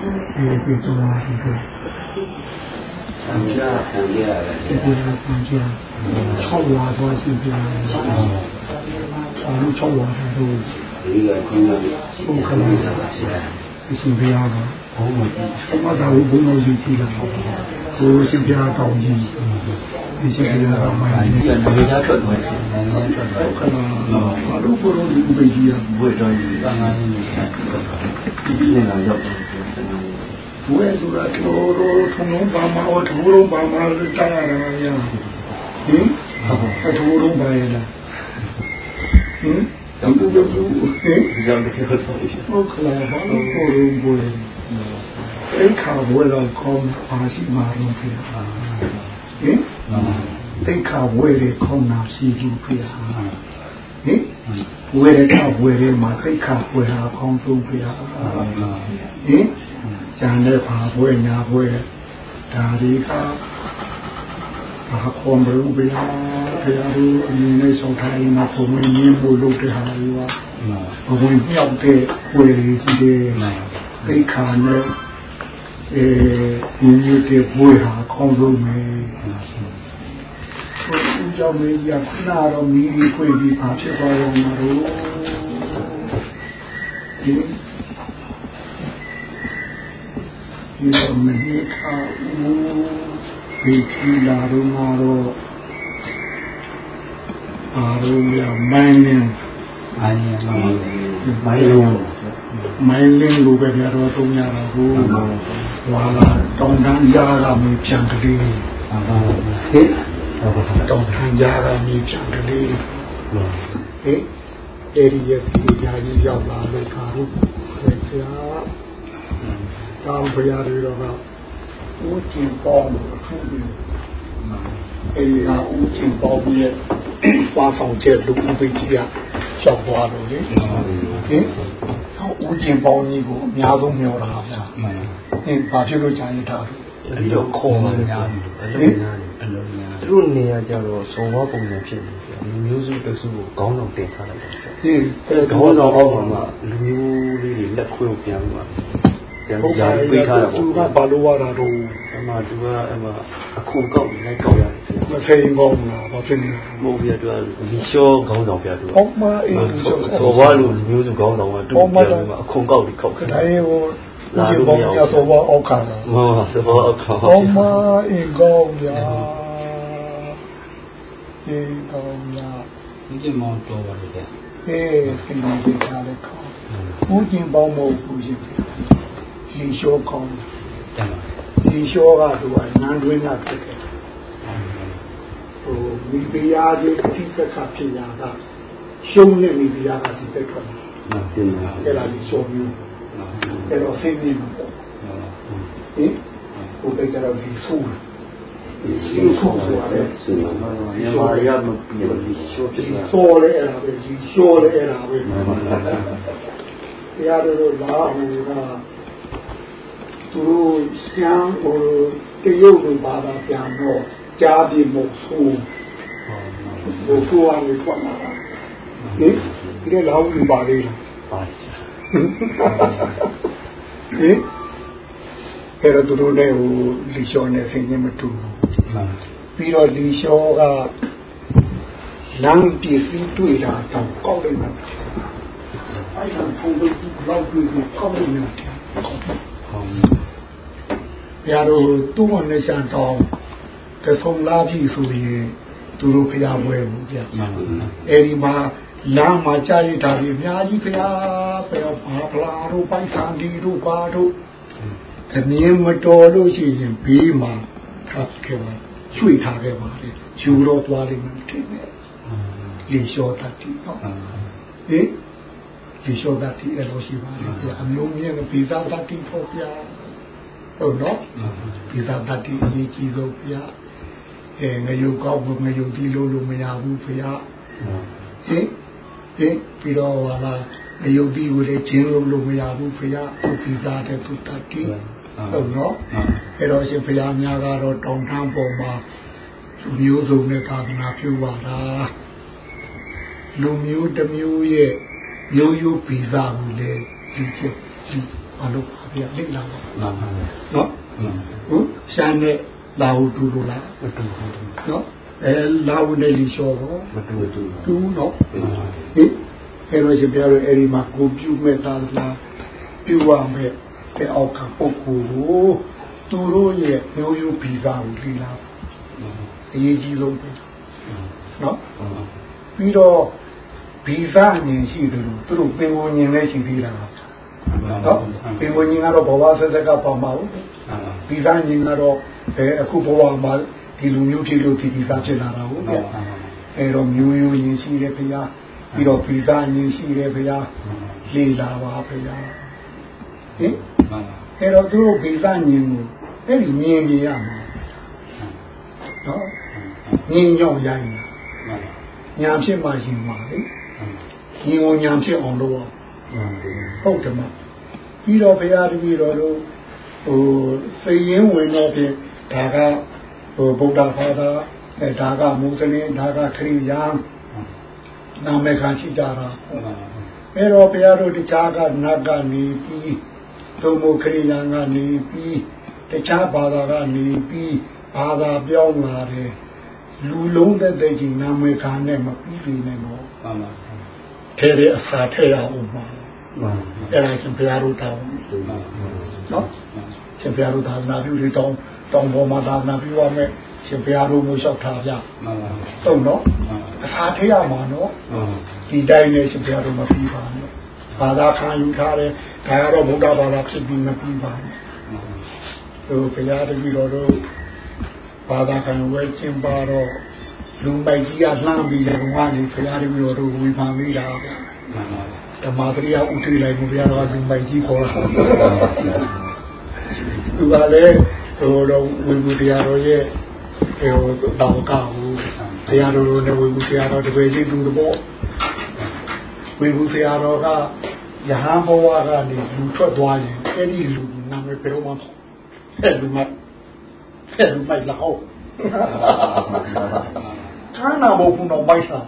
ဒီဒီတော့ဒီကဆံပြဆံပြရတယ်ဒီကဆံပြ6ဝါသွားရှိပြတယ်အာလို့6ဝါတော့ဒီကကျင်းတယ်ဘုခလာဒီရှင်ပြရတော့ဘုံမကြီးအမသာဘုံတော်ကြီးကြည့်လာကိုရှင်ပြကောင်းကြီးဒီရှင်ပြကောင်းမှဒီကနေသားထွက်သွားတယ်နေသားထွက်သွားခလာဘာလို့ဘုံတော်ကြီးပဲကြီးရဘွေတော်ကြီးသံဃာကြီးနေဒီနေတာရောက်တယ် ဝဲဆိုတာတော်တော်ထုံလုံးပါမှာဟောထုံလုံးပါမှာတားရတာများဟင်အထုံလုံးပါရလားဟင်တော့ဘုရားဟင်ဒီကြောင့်တကယ်ဟုတ်ဆိုရှင်ဟုတ်ကလားဘာလို့ကိုယ်ဘွယ်အဲ့ခါဘွယ်တော့ကောင်းပါရှိမှာတော့ဖေဟင်အဲ့ခါဘွယ်ရကောင်းနာရှိဘူးဖေဟင်ဝေရကဝေရမှာသိခါဝေဟာကောင်းဆုံးဖေဟာဟင် ကျန်တဲ့ဘာဘွဲညာဘွဲဒါတွေကဘာခေါ်မလို့ဗျာဘုရားတို့အမြင်နဲ့ဆောင်ထားရင်တော့ဘုံမင်းင်းဖို့လုပ်တဲ့ဟာတွေကဘုံမြောက်တဲ့ဝေရီကြီးတွေသိခါနဲ့အဲဒီမျိုးတဲ့ဘွဲဟာကောင်းဆုံးပဲဘုရားကြောင့်မင်းရခဏတော့မိပြီးခွေပြီးဘာဖြစ်သွားရောမလို့ ဒီဒီတော့မနေ့ကဒီကြည်လာတော့တော့အာရုံရမိုင်းနေမိုင်းနေမိုင်းလုံးမိုင်းလင်းလိုပဲပြတော့တုံးရတာကိုဟွာလာတောင်းတန်းရတာမပြန်ကလေးဟင်တောင်းတန်းရတာမပြန်ကလေးဟင်အဲဒီရဲ့ဒီညာကြီးရောက်လာလို့ခါလို့ဆရာ တောင်းဖရာတွေတော့ကဦးကျင်ပေါင်းလို့ထူးတယ်အဲဒီကဦးကျင်ပေါင်းရဲ့ပါဆောင်ချက်လူဦးပိကြီးကရှောက်သွားလို့လေဟင်ဦးကျင်ပေါင်းကြီးကိုအများဆုံးမျောတာဗျာဟင်ဘာဖြစ်လို့ကြာရတာအဲ့တော့ခေါ်မှများတယ်အဲ့လိုများတယ်အဲ့လိုများသူတို့နေရာကြတော့စော်ဝါပုံစံဖြစ်နေတယ်လူမျိုးစုတစုကိုခေါင်းဆောင်တင်ထားလိုက်တယ်ဟင်အဲခေါင်းဆောင်အောက်မှာလူမျိုးလေးတွေလက်ခွဲပြန်မှာပြ န်ကြာပေးထားတာပေါ့သူကဘာလို့ရတာတော့အမှသူကအမှအခုကောက်လိုက်ကောက်ရတယ်မဆိုင်ကောင်းလားဘာဖြစ်နေမဟုတ်ပြတော့ဒီရှောခေါင်းဆောင်ပြတော့ဟုတ်မအေးဆိုဘွားလူမျိုးစုခေါင်းဆောင်ကတူပြန်မှာအခုကောက်ဒီခောက်ခတာအေးဟိုလာလို့မရဆိုဘွားအောက်ခါတာဟုတ်ဆိုဘွားအောက်ခါဟုတ်မအေးကောင်းရအေးကောင်းရဒီကျမောင်းတော်ပါလေအေးခင်ဗျားဒီကားလေးခေါ်ဦးကျင်ပေါင်းမဟုတ်ဘူးရှင် ရေလျှောကောင်းတယ်ရေလျှောကသူကနန်းတွင်းကဖြစ်တယ်ဟိုမိဖုရားကြီးအတိတ်ကဖြစ်ရာကရှုံးနေမိဖုရားကဒီသက်ထွက်တယ်အဲ့ဒါကြီးရှုံးမျိုးအဲ့တော့စိတ်နေမှာပေါ့ဟင်ဟိုတိတ်ကြတော့ဒီဆိုးတယ်ဒီဆိုးဆိုတာလေမြန်မာရမပြေဒီရှိုးဖြစ်တာဆိုးလေအဲ့ဒါပဲဒီရှိုးလေအဲ့ဒါပဲတရားတို့လာဟိုက သူတို့ဆံဟိုတရုတ်လိုဘာသာပြန်တော့ကြားပြီးမဟုတ်ဘူးဟိုဆိုရမယ်ခွန်လာဟင်ဒီကလာဦးပါလေလားပါဟင်အဲ့တော့သူတို့လည်းဟိုလီလျှောနဲ့ဆင်းခြင်းမတူဘူးပြီးတော့လီလျှောကလမ်းပစ္စည်းတွေ့တာတော့ကောက်လိုက်မှာအဲ့ဒါဖုန်းပြီးလောက်ပြီးကောက်လိုက်မှာဟုတ် ဘုရားတို့သူ့မနဲ့ရှန်တောင်းတဆုံးလာပြီဆိုရင်သူတို့ဘုရားပွဲဘူးဗျအဲဒီမှာလာမှာကြာရတာဒီအများကြီးဘုရားဘုရားဘာဖလာတို့ပိုက်ဆံဒီတို့ဘာတို့အမြင်မတော်လို့ရှိရင်ဘေးမှာထားခဲ့ပါရွှေ့ထားခဲ့ပါလေယူတော့သွားလိမ့်မယ်ထင်တယ်လေလျှောတတ်တိနော်ဟင်လေလျှောတတ်တိအဲ့လိုရှိပါလေအမျိုးမြင်ဗီဇာတတ်တိဖို့ဗျာ ဟုတ်နော်ဒီသာတတိအရေးကြီးဆုံးဘုရားအဲငရုတ်ကောက်ဖို့ငရုတ်ဒီလိုလိုမရဘူးဘုရားဟင်ဟင်ပြီးတော့ဟာလာငရုတ်ဒီကိုလည်းကျင်းလို့လို့မရဘူးဘုရားသူဒီသာတဲ့သူတတိဟုတ်နော်အဲတော့ရှင်ဘုရားများကတော့တောင်ထမ်းပေါ်မှာလူမျိုးစုံနဲ့သာသနာပြုပါလားလူမျိုးတစ်မျိုးရဲ့မျိုးရိုးဗီဇကိုလည်းဒီချက် ဘာလို့ပါဗျာလိလာတော့နော်ဟုတ်ရှမ်းနဲ့လာဟုတူလို့လားမတူဘူးနော်အဲလာဟုနဲ့လီလျှောတော့မတူတူတူနော်ဟင်အဲလိုရှိပြရအဲ့ဒီမှာကိုပြုမဲ့တာလားပြုရမဲ့တဲ့အောက်ကပုဂ္ဂိုလ်ကိုသူတို့ရဲ့မျိုးရိုးဗီဇာကိုလီလာအရေးကြီးဆုံးပဲနော်ပြီးတော့ဗီဇာဉာဏ်ရှိတယ်လို့သူတို့ပင်ကိုဉာဏ်လည်းရှိသေးတာ နော်ပင်ကိုဉာဏ်ကတော့ဘဝဆက်ဆက်ကပေါ့မဟုတ်ဗီဇာဉာဏ်ကတော့အဲအခုဘဝမှာဒီလူမျိုးဖြစ်လို့ဒီဗီဇာဖြစ်လာတာဟုတ်ကဲ့အဲတော့မျိုးရိုးဉာဏ်ရှိတယ်ခင်ဗျာပြီးတော့ဗီဇာဉာဏ်ရှိတယ်ခင်ဗျာလေလာပါခင်ဗျာဟင်အဲတော့သူတို့ဗီဇာဉာဏ်ကိုအဲ့ဒီမြင်ပြရမှာနော်ငင်းညောင်းရိုင်းညာဖြစ်မှရှင်ပါလေညီဝညာဖြစ်အောင်လုပ် ဟုတ်တယ်မပြီးတော့ဘုရားတပည့်တော်တို့ဟိုသိရင်ဝင်တော့ဖြင့်ဒါကဟိုဗုဒ္ဓဘာသာအဲဒါကမွတ်စလင်ဒါကခရစ်ယာန်နာမည်ခံရှိကြတာအဲတော့ဘုရားတို့တခြားကနတ်ကနေပြီးသုံးဖို့ခရစ်ယာန်ကနေပြီးတခြားဘာသာကနေပြီးဘာသာပြောင်းလာတယ်လူလုံးတဲ့တဲ့ကြီးနာမည်ခံနဲ့မပြီးပြီနဲ့တော့မှန်ပါထဲတဲ့အစာထဲရအောင်မှာ အဲ့ဒါရှင်ဘုရားတို့တောင်းနော်ရှင်ဘုရားတို့သာသနာပြုတွေတောင်းတောင်းပေါ်မှာသာသနာပြုရမယ်ရှင်ဘုရားတို့မျိုးလျှောက်ထားကြမှန်ပါသုံးနော်အစာထဲရမှာနော်ဒီတိုင်းနဲ့ရှင်ဘုရားတို့မပြီးပါနဲ့ဘာသာခံယူထားတယ်ဒါကတော့ဗုဒ္ဓဘာသာဖြစ်ပြီးမပြီးပါနဲ့ဟိုဘုရားတပည့်တော်တို့ဘာသာခံဝဲကျင်းပါတော့လူပိုက်ကြီးကလှမ်းပြီးတော့ကနေဖရာတပည့်တော်တို့ဝေဖန်မိတာ ဓမ္မပရိယဥထိလိုက်ဘုရားတော်လူပိုက်ကြီးခေါ်လာသူကလည်းဟိုတော့ဝေဘူးတရားတော်ရဲ့ဟိုတော့ကောက်ဘူးတရားတော်နဲ့ဝေဘူးတရားတော်တပည့်ကြီးသူတဘောဝေဘူးတရားတော်ကယဟန်ဘဝကနေလူထွက်သွားရင်အဲ့ဒီလူနာမည်ဘယ်တော့မှအဲ့လူမအဲ့လူမိုက်လောက်ခါနာမဟုတ်ဘူးတော့မိုက်တာ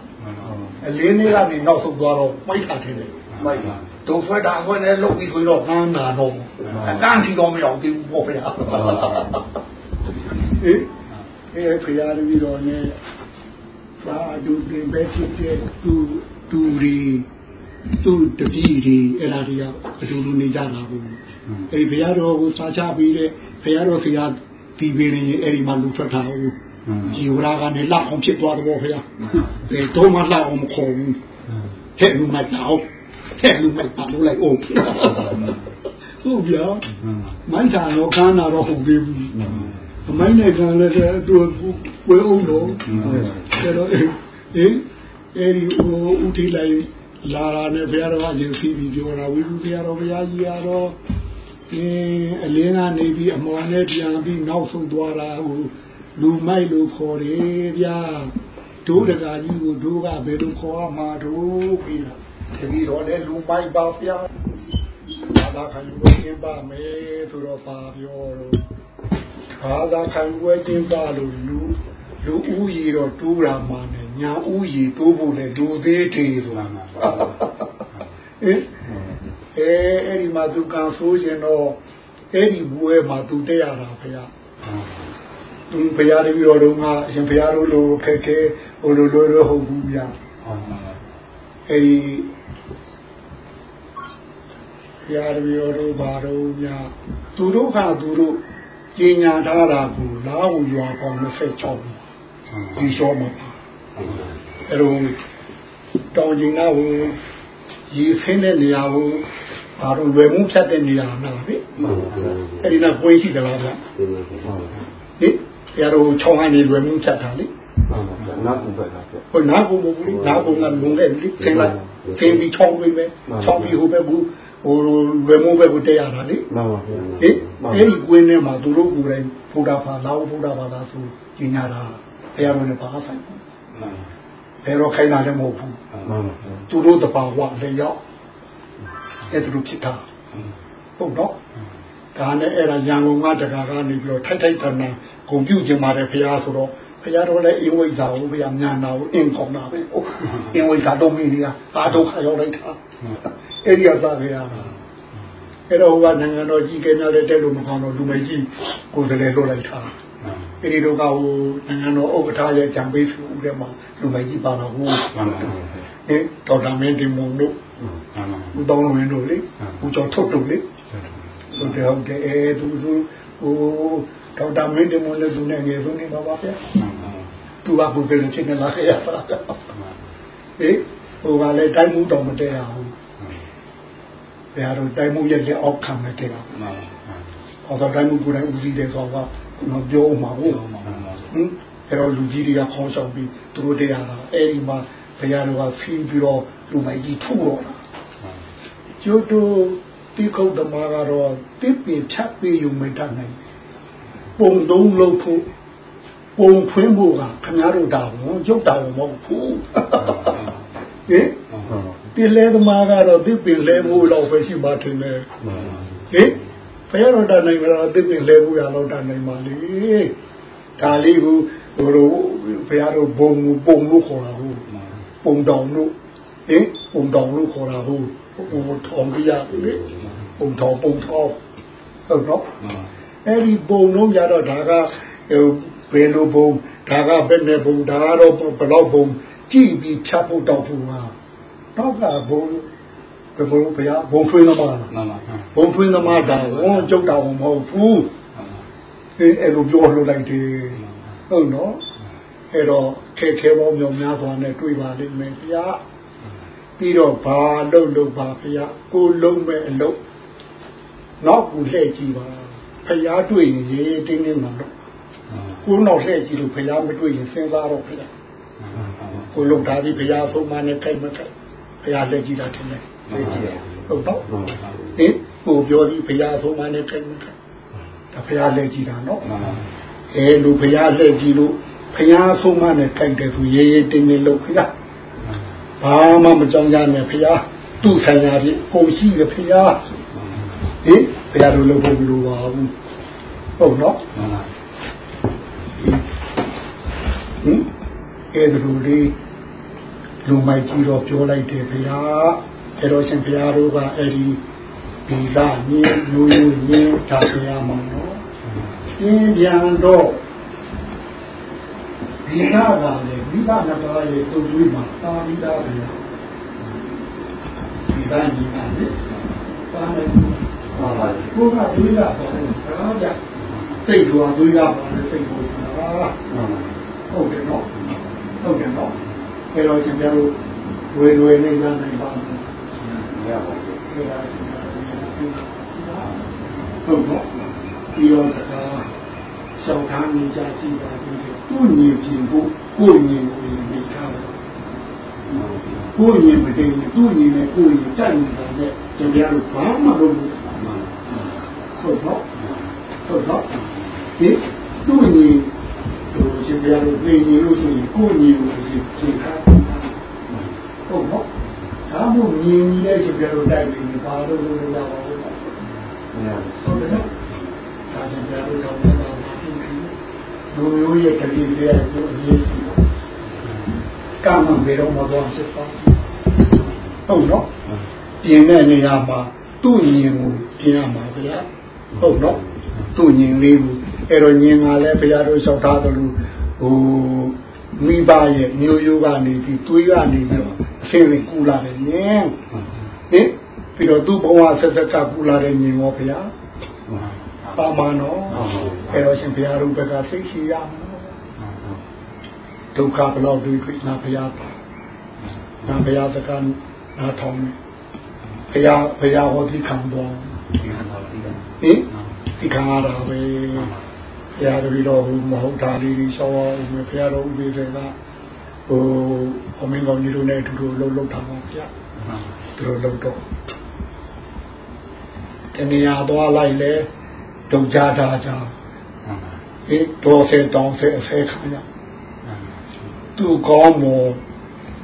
အလေးနေ့ကနေနောက်ဆုတ်သွားတော့မိုက်တာထင်တယ် မိုက်တာတုံဆွဲတာဆွဲနေလုတ်ပြီးဆိုတော့ခန်းနာတော့အကန့်စီတော့မရောက်သေးဘူးပေါ့ဗျာအေးအေးဖရာတပည့်တော်နဲ့ဘာဒုတင်ပဲဖြစ်တဲ့သူသူရီသူတပည့်တွေအဲ့ဒါတွေကအတူတူနေကြတာဘူးအဲ့ဒီဘုရားတော်ကိုစားချပြီးတဲ့ဘုရားတော်ဆရာဒီပင်ရင်အဲ့ဒီမှာလူထွက်တာဟုတ်ဒီဝရာကနေလောက်အောင်ဖြစ်သွားတော့ဘုရားအဲတော့မှလောက်အောင်မခေါ်ဘူးဟဲ့လူမိုက်တော့ဟဲ့ လူမိုက်ပါလို့လိုက်အောင်ဟုတ်ဗျာမိုက်တာတော့ကန်းတာတော့ဟုတ်ပြီဘူးမိုင်းနဲ့ကန်းလည်းသူဝဲအောင်တော့အဲတော့အေးအဲ့ဒီဟိုဥထိလိုက်လာတာနဲ့ဘုရားတော်ကရင်စီးပြီးပြောတာဝိပုဘုရားတော်ဘုရားကြီးကတော့အင်းအလင်းကနေပြီးအမော်နဲ့ပြန်ပြီးနောက်ဆုံးသွားတာဟိုလူမိုက်လို့ခေါ်တယ်ဗျာဒုဒကာကြီးကိုဒုကဘယ်လိုခေါ်ရမှာတို့ပြီးတာ တပည့်တော်လည်းလူမိုက်ပါဗျာဘာသာခံယူခြင်းပါမယ်ဆိုတော့ပါပြောတော့ဘာသာခံယူခြင်းပါလို့လူလူဦးရီတော့တိုးတာမှနဲ့ညာဦးရီတိုးဖို့လေလူသေးသေးဆိုတာမှာဟင်အဲအဲ့ဒီမှာသူကံဆိုးရင်တော့အဲ့ဒီဘွဲမှာသူတက်ရတာဖေရသူဘုရားတပည့်တော်တို့ကအရှင်ဘုရားတို့လိုခက်ခဲဟိုလိုလိုလိုဟုတ်ဘူးဗျာအဲ့ဒီ ဘုရားတပည့်တော်တို့ဘာတို့ဗျာသူတို့ကသူတို့ကျင်ညာထားတာကိုလာဝရွာပေါင်း26ဒီရှောမှာအဲ့တော့တောင်ကျင်နာကိုရေဆင်းတဲ့နေရာကိုဘာလို့လွယ်မှုဖြတ်တဲ့နေရာနာလေအဲ့ဒီနောက်ပွေးရှိသလားဗျဟင်ရတော့ချောင်းကနေလွယ်မှုဖြတ်တာလေနာကူပဲလားဟိုနာကူမဘူးနာကူကလုံခဲ့လေသင်လိုက်သင်ပြီးချောင်းပြီးပဲချောင်းပြီးဟိုပဲဘူး ဟိုလွယ်မှုပဲကိုတက်ရတာလေမှန်ပါဗျာဟင်အဲ့ဒီကွင်းထဲမှာသူတို့ကိုယ်တိုင်ဘုရားဘာလာဘုရားဘာသာဆိုကျင်ညာတာဘုရားတော်နဲ့ဘာဆိုင်မှန်ပါဘယ်တော့ခိုင်းတာလည်းမဟုတ်ဘူးမှန်ပါသူတို့တပါဝလည်းရောက်အဲ့ဒါလိုဖြစ်တာဟုတ်တော့ဒါနဲ့အဲ့ဒါရန်ကုန်ကတကာကနေပြီးတော့ထိုက်ထိုက်တန်တန်ဂုံပြုတ်ခြင်းပါတယ်ဖရာဆိုတော့ဖရာတော်လည်းအင်းဝိဇ္ဇာကိုဖရာညာနာကိုအင်းကောင်းတာပဲအင်းဝိဇ္ဇာတော့မိနေတာဘာဒုက္ခရောက်လိုက်တာ အဲ့ဒီအစားဖရာအဲ့အဲ့တော့ဟိုကနိုင်ငံတော်ကြီးကဲများလည်းတက်လို့မကောင်းတော့လူမကြီးကိုယ်စလဲလွတ်လိုက်တာအဲ့ဒီတော့ကဟိုနိုင်ငံတော်ဥက္ကဋ္ဌရဲ့ဂျံပေးစုဦးတဲ့မှာလူမကြီးပါတော့ဟိုအဲတော်တာမင်းဒီမုံတို့ဦးတောင်းဝင်တို့လေဦးကျော်ထုတ်တို့လေဆိုတဲ့ဟုတ်တယ်အဲသူသူဟိုဒေါက်တာမင်းဒီမုံလည်းသူနဲ့ငယ်ဆုံးနေပါပါဗျာသူကဘုရားချင်းနဲ့လာခဲ့ရပါဟေးဟိုကလည်းတိုင်းမှုတော်မတည့်ရဘူး ဘယ်ဟာတော့တိုင်းမှုရဲ့လက်အောက်ခံနေကြတာဟောတော့တိုင်းမှုကိုယ်တိုင်ဦးစီးတယ်ဆိုတော့တော့ပြောမှာဟုတ်ဟင်အဲ့တော့လူကြီးတွေကခေါင်းဆောင်ပြီးသူတို့တရားတာအဲ့ဒီမှာဘုရားတော်ကဖီးပြီးတော့လူမကြီးထူတော့တာကျွတ်တို့တိခုတ်သမားကတော့တစ်ပင်ဖြတ်ပြီးယူမတတ်နိုင်ပုံတုံးလို့ဖို့ပုံဖွင့်ဖို့ကခင်ဗျားတို့တာဝန်ကျုပ်တာဝန်မဟုတ်ဘူးဟင် ဒီလဲသမားကတော့တစ်ပင်လဲဖို့တော့ပဲရှိမှထင်တယ်ဟင်ဘုရားတော်တာနိုင်မှာတော့တစ်ပင်လဲဖို့ရတော့တာနိုင်ပါလေဒါလေးကိုဟိုလိုဘုရားတော်ဘုံပုံလို့ခေါ်တာဟုတ်ပုံတောင်လို့ဟင်ပုံတောင်လို့ခေါ်တာဟုတ်ဟိုထောင်ပြရလေပုံထောင်ပုံထောင်ဟုတ်တော့အဲ့ဒီပုံလုံးရတော့ဒါကဟိုဘယ်လိုဘုံဒါကဘယ်နဲ့ဘုံဒါကတော့ဘယ်လောက်ဘုံကြည့်ပြီးဖြတ်ဖို့တောက်ဖို့ဟာ တော့ကဘုံဘယ်ဘုံဘုရားဘုံဖွင့်သမားမှန်ပါဘုံဖွင့်သမားတာဝန်ကျုပ်တာဝန်မဟုတ်ဘူးအဲအဲ့လိုပြောလို့လိုက်တယ်ဟုတ်နော်အဲ့တော့ခဲခဲပေါင်းမြောင်များစွာနဲ့တွေ့ပါလိမ့်မယ်ဗျာပြီးတော့ဘာလုပ်လို့ပါဗျာကိုလုံးမဲ့အလုပ်နောက်ကူလှည့်ကြည့်ပါဖျားတွေ့ရင်ရေးတင်းတင်းမှတော့ကိုနောက်လှည့်ကြည့်လို့ဖျားမတွေ့ရင်စဉ်းစားတော့ဖျားကိုလုံထားပြီးဖျားဆုံးမနဲ့ခိုက်မခိုက် ဖျားလှည့်ကြည့်တာထင်တယ်ဟုတ်တော့ဟင်ကိုပြောပြီးဖျားဆုံးမနဲ့ခိုက်မခိုက်ဒါဖျားလှည့်ကြည့်တာနော်အဲလူဖျားလှည့်ကြည့်လို့ဖျားဆုံးမနဲ့ခိုက်တယ်ဆိုရေးရေးတင်းတင်းလို့ဖျားဘာမှမကြောင်းကြနဲ့ဖျားသူ့ဆိုင်ရာကြီးကိုရှိတယ်ဖျားဟင်ဖျားတို့လုပ်ဖို့မလိုပါဘူးဟုတ်နော်ဟင်အဲ့ဒါလိုလေး လူမိုက်ကြီးတော့ပြောလိုက်တယ်ဗျာအဲ့တော့ရှင်ဘုရားတို့ကအဲ့ဒီဒီလာညင်းလူညင်းဒါဘုရားမှာနော်ပြင်းပြန်တော့ဒီလာကလည်းဒီလာနှစ်ပါးရဲ့သူ့တွေးမှာတာပြီးသားဗျာဒီလာညင်းကလည်းပါမယ်ပါပါကိုကတွေးတာပေါ့ဒါကြစိတ်ဆိုတာတွေးရပါလေစိတ်ဆိုတာဟုတ်တယ်နော်ဟုတ်တယ်နော် အဲတော့ရှင်ပြတို့ဝေဝေလေးရနိုင်ပါမယ်ရပါဘူးဟုတ်တော့ဒီတော့ကရှောက်ထားနေကြရှိပါသေးတယ်သူ့ညီပြင်ဖို့ကိုညီကိုနေထားတယ်ကိုညီမတည်သူ့ညီနဲ့ကိုညီတိုက်နေတာနဲ့ရှင်ပြတို့ဘာမှလုပ်လို့ဟုတ်တော့ဟုတ်တော့ဒီသူ့ညီဟို ရှင်ပြတို့နေညီလို့ဆိုရင်ကိုညီကိုရှင်ထားဟုတ်တော့ဒါမှမမြင်ကြီးတဲ့ရှင်ပြတို့တိုက်ပြီးဘာလို့လုပ်ရပါဘူးဟုတ်တယ်နော်ဒါရှင်ပြတို့တော့ဘာမှမဖြစ်ဘူးလူမျိုးရဲ့ကတိတွေကိုအရေးကြီးကံမှဘယ်တော့မှတော့ဖြစ်ပါဟုတ်နော်ပြင်တဲ့နေရာမှာသူ့ညီကိုပြင်ရမှာဗျာဟုတ်နော်သူ့ညီလေးကိုအဲ့တော့ညင်ကလည်းဘုရားတို့လျှောက်ထားသလို ဟိုမိဘရဲ့မျိုးရိုးကနေပြီးတွေးကနေပြီးတော့အဆင်ပြေကူလာတယ်ညင်ဟင်ပြီးတော့သူ့ဘဝဆက်ဆက်ကကူလာတဲ့ညင်ရောဘုရားပါမနောအဲ့တော့ရှင်ဘုရားတို့ဘက်ကစိတ်ရှိရမယ်ဒုက္ခဘလောက်တွေတွေ့နာဘုရားပါနာဘုရားစကားနားထောင်မယ်ဘုရားဘုရားဟောဒီခံတော်ဟင်ဒီခံရတာပဲ ဘုရားတပည့်တော်ဟိုမဟုတ်တာလေးကြီးရှောင်းအောင်ဘုရားတော်ဥပဒေကဟိုအမင်းကောင်းကြီးတို့နဲ့အတူတူလှုပ်လှုပ်ထားပါဗျာသူတို့လှုပ်တော့တဏှာသွားလိုက်လေဒုက္ခတာကြောင့်ဟေးတော်စေတောင်းစေအဖဲခံရသူကောင်းမော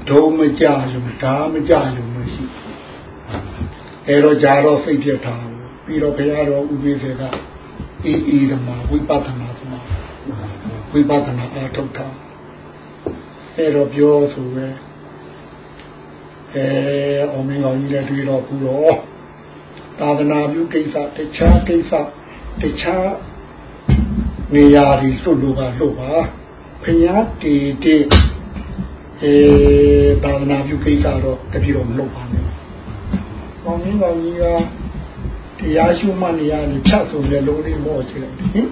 ဒုံမကြလို့ဒါမကြလို့မရှိအဲတော့ကြာတော့စိတ်ပြထားပြီးတော့ဘုရားတော်ဥပဒေက အေးအေးဓမ္မဝိပဿနာဓမ္မဝိပဿနာအားထုတ်တာအဲ့တော့ပြောဆိုပဲအဲအမင်းတော်ကြီးလည်းတွေ့တော့ဘူးတော့သာသနာပြုကိစ္စတခြားကိစ္စတခြားနေရာတွေလွတ်လို့ပါလွတ်ပါဖျားတီတီအဲသာသနာပြုကိစ္စတော့တပြည့်တော့မလုပ်ပါနဲ့။ဘောင်းကြီးကောင်ကြီးက တရားရှုမှတ်နေရတယ်ဖြတ်ဆိုတဲ့လုံးလေးမော့ချင်တယ်ဟင်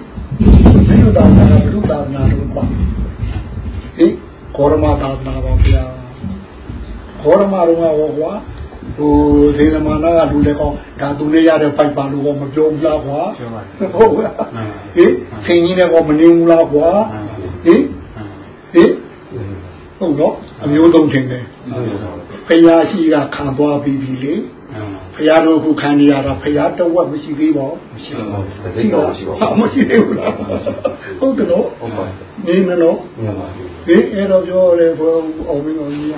ဘယ်လိုသာသနာဘုရုသာသနာလို့ပါဟင်ကောရမသာသနာပါဗျာကောရမတော့ဟောကွာဟိုဒေသမာနာကလူတွေကောဒါသူလေးရတဲ့ပိုက်ပါလို့မပြောဘူးလားကွာဟုတ်လားဟင်ခင်ကြီးနဲ့ကောမနေဘူးလားကွာဟင်ဟင်ဟုတ်တော့အမျိုးဆုံးထင်တယ်ဖရာရှိကခံသွားပြီးပြီလေ ဖရာတို့ခုခံနေရတာဖရာတဝက်မရှိသေးပါဘူးမရှိပါဘူးသိတော့မရှိပါဘူးမရှိသေးဘူးလားဟုတ်တယ်နော်ဟုတ်ပါနေမလို့မှန်ပါဘူးဒီအဲ့တော့ပြောလေဘုရားအောင်မင်းတော်ကြီးက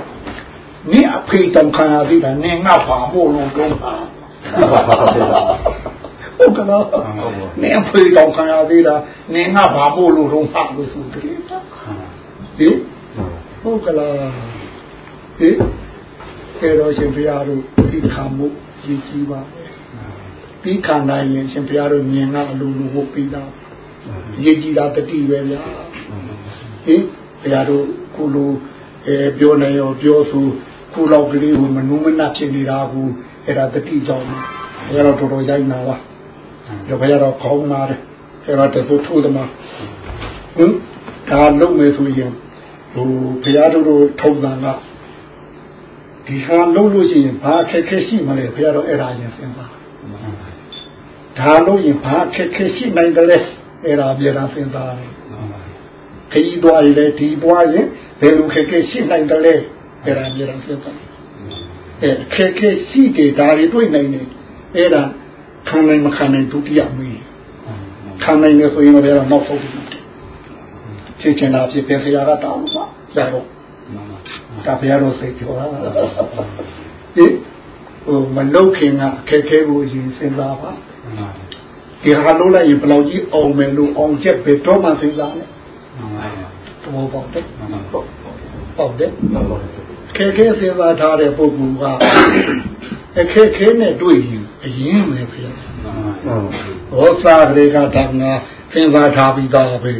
နင်အဖေတောင်ခံရသေးတာနင်ငါပါမို့လို့တော့ပါဟုတ်ကလားနင်အဖေတောင်ခံရသေးတာနင်ငါပါမို့လို့တော့ပါလို့ဆိုတယ်ဟင်ဟုတ်ကလားဟင်ကျေတော်ရှင်ဘုရားတို့ဒီခံမှု ရည်ကြီးပါပြီးခံနိုင်ရင်ရှင်ဘုရားတို့မြင်ကအလိုလိုဟုတ်ပြီးသားရည်ကြီးတာတတိပဲဗျာဟင်ဘုရားတို့ခုလိုအဲပြောနေရောပြောဆိုခုလောက်ကလေးကိုမနုမနဖြစ်နေတာကူအဲ့ဒါတတိကြောင့်ဘုရားတို့တော်တော်ရိုက်နာပါဒါဘုရားတို့ခေါင်းနာတယ်အဲ့ဒါတပုထုသမားဟင်ဒါလုံးမယ်ဆိုရင်ဟိုဘုရားတို့ထုံးတာက ဒီဟာလုံးလို့ရှိရင်ဘာအခက်ခဲရှိမလဲဘုရားတို့အဲ့ဒါရင်စဉ်းစားဒါလို့ရင်ဘာအခက်ခဲရှိနိုင်တယ်လဲအဲ့ဒါပြေတာစဉ်းစားတယ်ခရီးသွားရင်လည်းဒီသွားရင်ဘယ်လိုခက်ခဲရှိနိုင်တယ်လဲအဲ့ဒါပြေတာစဉ်းစားအဲ့ခက်ခဲရှိတယ်ဒါတွေတွေ့နိုင်တယ်အဲ့ဒါခံနိုင်မခံနိုင်ဒုတိယမီးခံနိုင်လို့ဆိုရင်တော့ဘယ်တော့နောက်ဆုံးတယ်ချင်းချင်းလာဖြစ်ပဲဆရာကတောင်းပါဆရာတော့ ဒါဘုရားတော်စိတ်ပြောတာဟင်ဟိုမလုတ်ခင်ကအခက်ခဲကိုအရင်စဉ်းစားပါဒီဟာလုံးလိုက်ရင်ဘယ်လောက်ကြီးအောင်မယ်လို့အောင်ချက်ပဲတော့မှစဉ်းစားတယ်တော်ပေါ့တဲ့ပေါ့တဲ့ခဲခဲစဉ်းစားထားတဲ့ပုဂ္ဂိုလ်ကအခက်ခဲနဲ့တွေ့ရင်အရင်ပဲဖေ။ဟောစားကလေးကတည်းကစဉ်းစားထားပြီးသားပဲ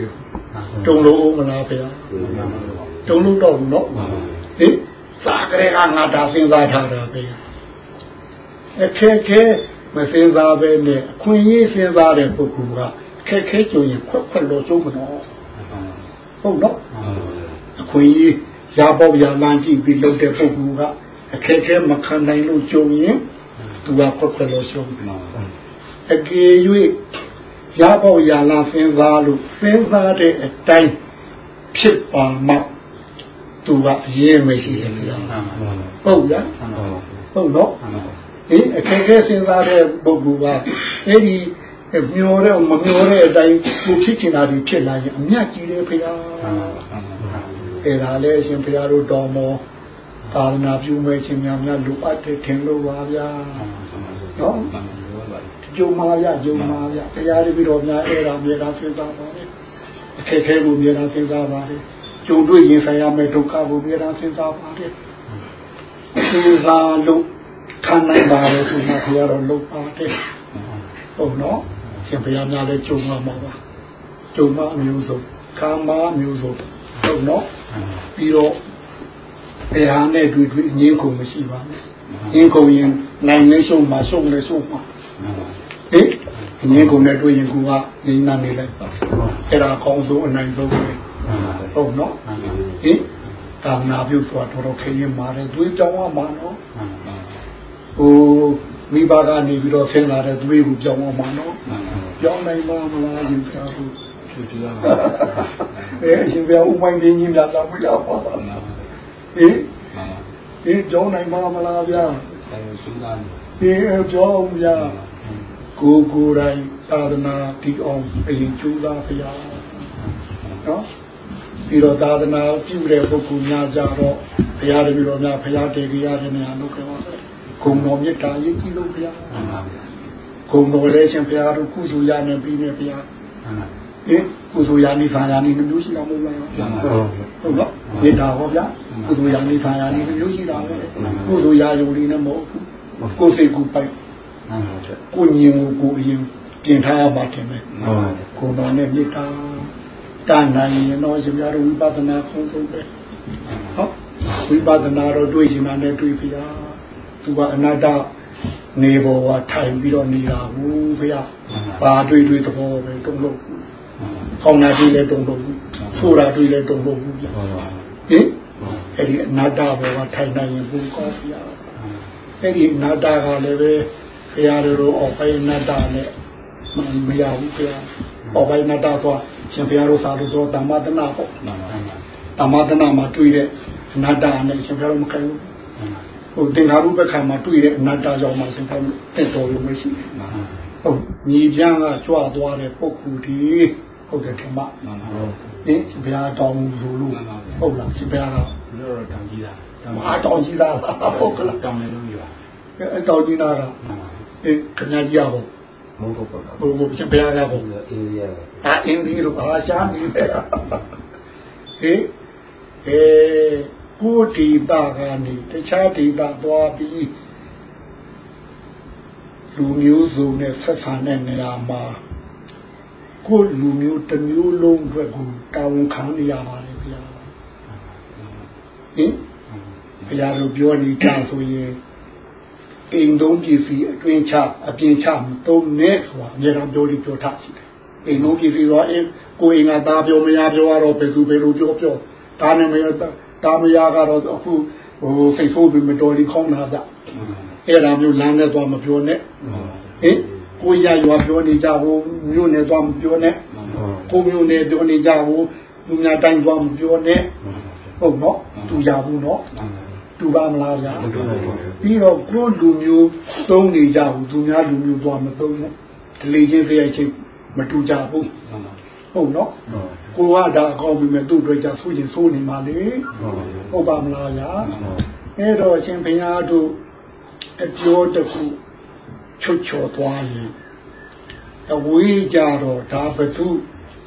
။တုံလို့မလားဖေ။ တုံလို့တော့နော်။ဟင်စားကလေးကငါဒါစဉ်းစားထားတာပဲ။အခက်ခဲမစဉ်းစားပဲနဲ့အခွင့်အရေးစဉ်းစားတဲ့ပုဂ္ဂိုလ်ကအခက်ခဲကြုံရင်ခွက်ခွက်လို့စိုးမနော်။ဟုတ်နော်။အခွင့်အရေးရပေါ့ရလမ်းကြည့်ပြီးလုပ်တဲ့ပုဂ္ဂိုလ်ကအခက်ခဲမခံနိုင်လို့ကြုံရင်သူကခွက်ခွက်လို့စိုးအကေ၍ရပေါ့ရလမ်းစဉ်းစားလို့စဉ်းစားတဲ့အတိုင်းဖြစ်ပါမှ သူကအရေးမရှိတယ်ဗျာဟုတ်လားဟုတ်တော့အေးအခက်ခဲစဉ်းစားတဲ့ပုဂ္ဂိုလ်ကအဲ့ဒီမျောတဲ့မမျောတဲ့အတိုင်းကိုဖြစ်ချင်တာဒီဖြစ်လာရင်အမြတ်ကြီးတယ်ဖေဟာအဲ့ဒါလည်းရှင်ဘုရားတို့တော်မောသာသနာပြုမဲ့ခြင်းများများလူအပ်တဲ့ထင်လို့ပါဗျာနော်ကြုံပါဗျာကြုံပါဗျာတရားတွေပြီးတော့များအဲ့ဒါမြေတာစဉ်းစားပါလေအခက်ခဲကိုမြေတာစဉ်းစားပါလေ ကြုံတွေ့ရင်ဆိုင်ရမယ့်ဒုက္ခကိုမြေတာစဉ်းစားပါလေစဉ်းစားလို့ခံနိုင်ပါလေဆိုမှဘုရားတော်လုပ်ပါတယ်ဟုတ်နော်ရှင်ဘုရားများလည်းကြုံမှာပါပါကြုံမှာအမျိုးစုံကာမမျိုးစုံဟုတ်နော်ပြီးတော့ဘယ်ဟာနဲ့တွေ့တွေ့ငင်းခုံမရှိပါဘူးငင်းခုံရင်နိုင်နေရှုံမှာရှုံနေရှုံမှာဟင်ငင်းခုံနဲ့တွေ့ရင်ကူကငင်းနာနေလိုက်ပါအဲ့ဒါအကောင်းဆုံးအနိုင်ဆုံးပဲ ဟုတ်နော်ဟင်တာနာပြုဆိုတာတော်တော်ခရင်ပါတယ်သွေးကြောင်းကမှာနော်ဟိုမိဘကနေပြီးတော့ဆင်းလာတဲ့သွေးကိုကြောင်းအောင်မှာနော်ကြောင်းနိုင်မှာမလားဒီကားကိုသူတရားအဲအရှင်ဘုရားဥပိုင်ပြင်းကြီးလာတာမရပါဘူးဟင်ဟင်ကြောင်းနိုင်မှာမလားဗျာအဲစဉ်းစားနေဟင်ကြောင်းဗျာကိုကိုယ်တိုင်သာသနာတီအောင်အရင်ကျူးသားဖရာနော် ပြီးတော့သာသနာပြုတဲ့ပုဂ္ဂိုလ်များကြတော့ဘုရားတပည့်တော်များဘုရားတေကြရတယ်များလုပ်ကြပါမယ်ဂုံတော်မြတ်တာရေးကြည့်လို့ဘုရားဂုံတော်လည်းရှင်ဘုရားတို့ကုသိုလ်ရနေပြီးနေဘုရားဟင်ကုသိုလ်ရာနိဗ္ဗာန်ရာနိမျိုးရှိတာမဟုတ်လားဟုတ်နော်မေတ္တာဟောဗျာကုသိုလ်ရာနိဗ္ဗာန်ရာနိမျိုးရှိတာပဲကုသိုလ်ရာယုံလေးနဲ့မဟုတ်ဘူးကိုယ်စိတ်ကိုပိုက်ကိုညင်ကိုကိုအရင်ပြင်ထားပါတင်မယ်ကိုတော်နဲ့မြေတာတ န်နိုင်ရင်တော့ရှင်ပြတော်ဝိပဿနာခုံးဆုံးပဲဟုတ်ဝိပဿနာတော့တွေ့ရှင်တာနဲ့တွေ့ဖျားသူကအနာတ္တနေဘောကထိုင်ပြီးတော့နေတာဘူးဖျားဘာတွေ့တွေ့သဘောပဲတုံ့လို့ကောင်းတာတွေ့လဲတုံ့လို့ဆိုတာတွေ့လဲတုံ့လို့ဘူးဗျာဟင်အဲ့ဒီအနာတ္တဘောကထိုင်နိုင်ရင်ဘူးကောင်းဖျားအဲ့ဒီအနာတ္တကလည်းပဲဖျားတို့အော်ပိုင်းအနာတ္တနဲ့မရဘူးဖျားအော်ပိုင်းအနာတ္တဆို ရှင်ဖျားတို့စာလို့ဆိုတမ္မတနာပေါ့တမ္မတနာမှာတွေ့တဲ့အနာတ္တနဲ့ရှင်ဖျားတို့မခိုင်ဘူးဟိုသင်္ခါရုပ္ပခါမှာတွေ့တဲ့အနာတ္တကြောင့်မှရှင်ဖျားတို့တက်တော်လို့မရှိဘူးဟုတ်ညီပြန်ကကြွသွားတဲ့ပုဂ္ဂိုလ်ဒီဟုတ်တယ်ဓမ္မဟင်ရှင်ဘုရားတောင်းလို့လို့ဟုတ်လားရှင်ဘုရားကလို့တော့တောင်းကြည့်တာမအားတောင်းကြည့်တာဟုတ်ကလားတောင်းတယ်လို့ပြောအဲတောင်းကြည့်တာကအဲခဏကြီးရပါမ ဟုတ်ပါဘူးဘုရားရှင်ဘုရားကဘုရားအေးရအာအင်းဒီလိုအားရှာနေတယ်ဟေးအဲကိုဒီပါကနေတခြားဒီပါသွားပြီးလူမျိုးစုံနဲ့ဆက်ဆံတဲ့နေရာမှာကိုလူမျိုးတစ်မျိုးလုံးအတွက်ကိုတာဝန်ခံနေရပါလေဗျာဟင်ဘုရားတို့ပြောနေကြဆိုရင် အိမ်သုံးပစ္စည်းအတွင်းချအပြင်ချမသုံးနဲ့ဆိုတာအများအားပြောလို့ပြောထားရှိတယ်အိမ်သုံးပစ္စည်းတော့အင်းကိုအိမ်ကသားပြောမရပြောရတော့ဘယ်သူဘယ်လိုပြောပြောဒါနဲ့မရတာမရကတော့အခုဟိုစိတ်ဆိုးပြီးမတော်ဒီခေါင်းလာကြအဲ့ဒါမျိုးလမ်းနဲ့တော့မပြောနဲ့ဟင်ကိုရရွာပြောနေကြဘူးမြို့နယ်သွားမပြောနဲ့ကိုမြို့နယ်ပြောနေကြဘူးလူများတိုင်းသွားမပြောနဲ့ဟုတ်နော်သူရဘူးနော် တူပါမလားဗျာပြီးတော့ကိုလူမျိုးသုံးနေကြဘူးသူများလူမျိုးသွားမသုံးနဲ့ဒလေချင်းဖျက်ချင်းမတူကြဘူးဟုတ်နော်ကိုကဒါအကောင်းပြီမဲ့သူ့အတွက်ကြဆိုရင်ဆိုနေမှာလေဟုတ်ပါမလားဗျာအဲ့တော့ရှင်ဘုရားတို့အပြောတခုချွတ်ချော်သွားရင်အဝေးကြတော့ဒါဘသူ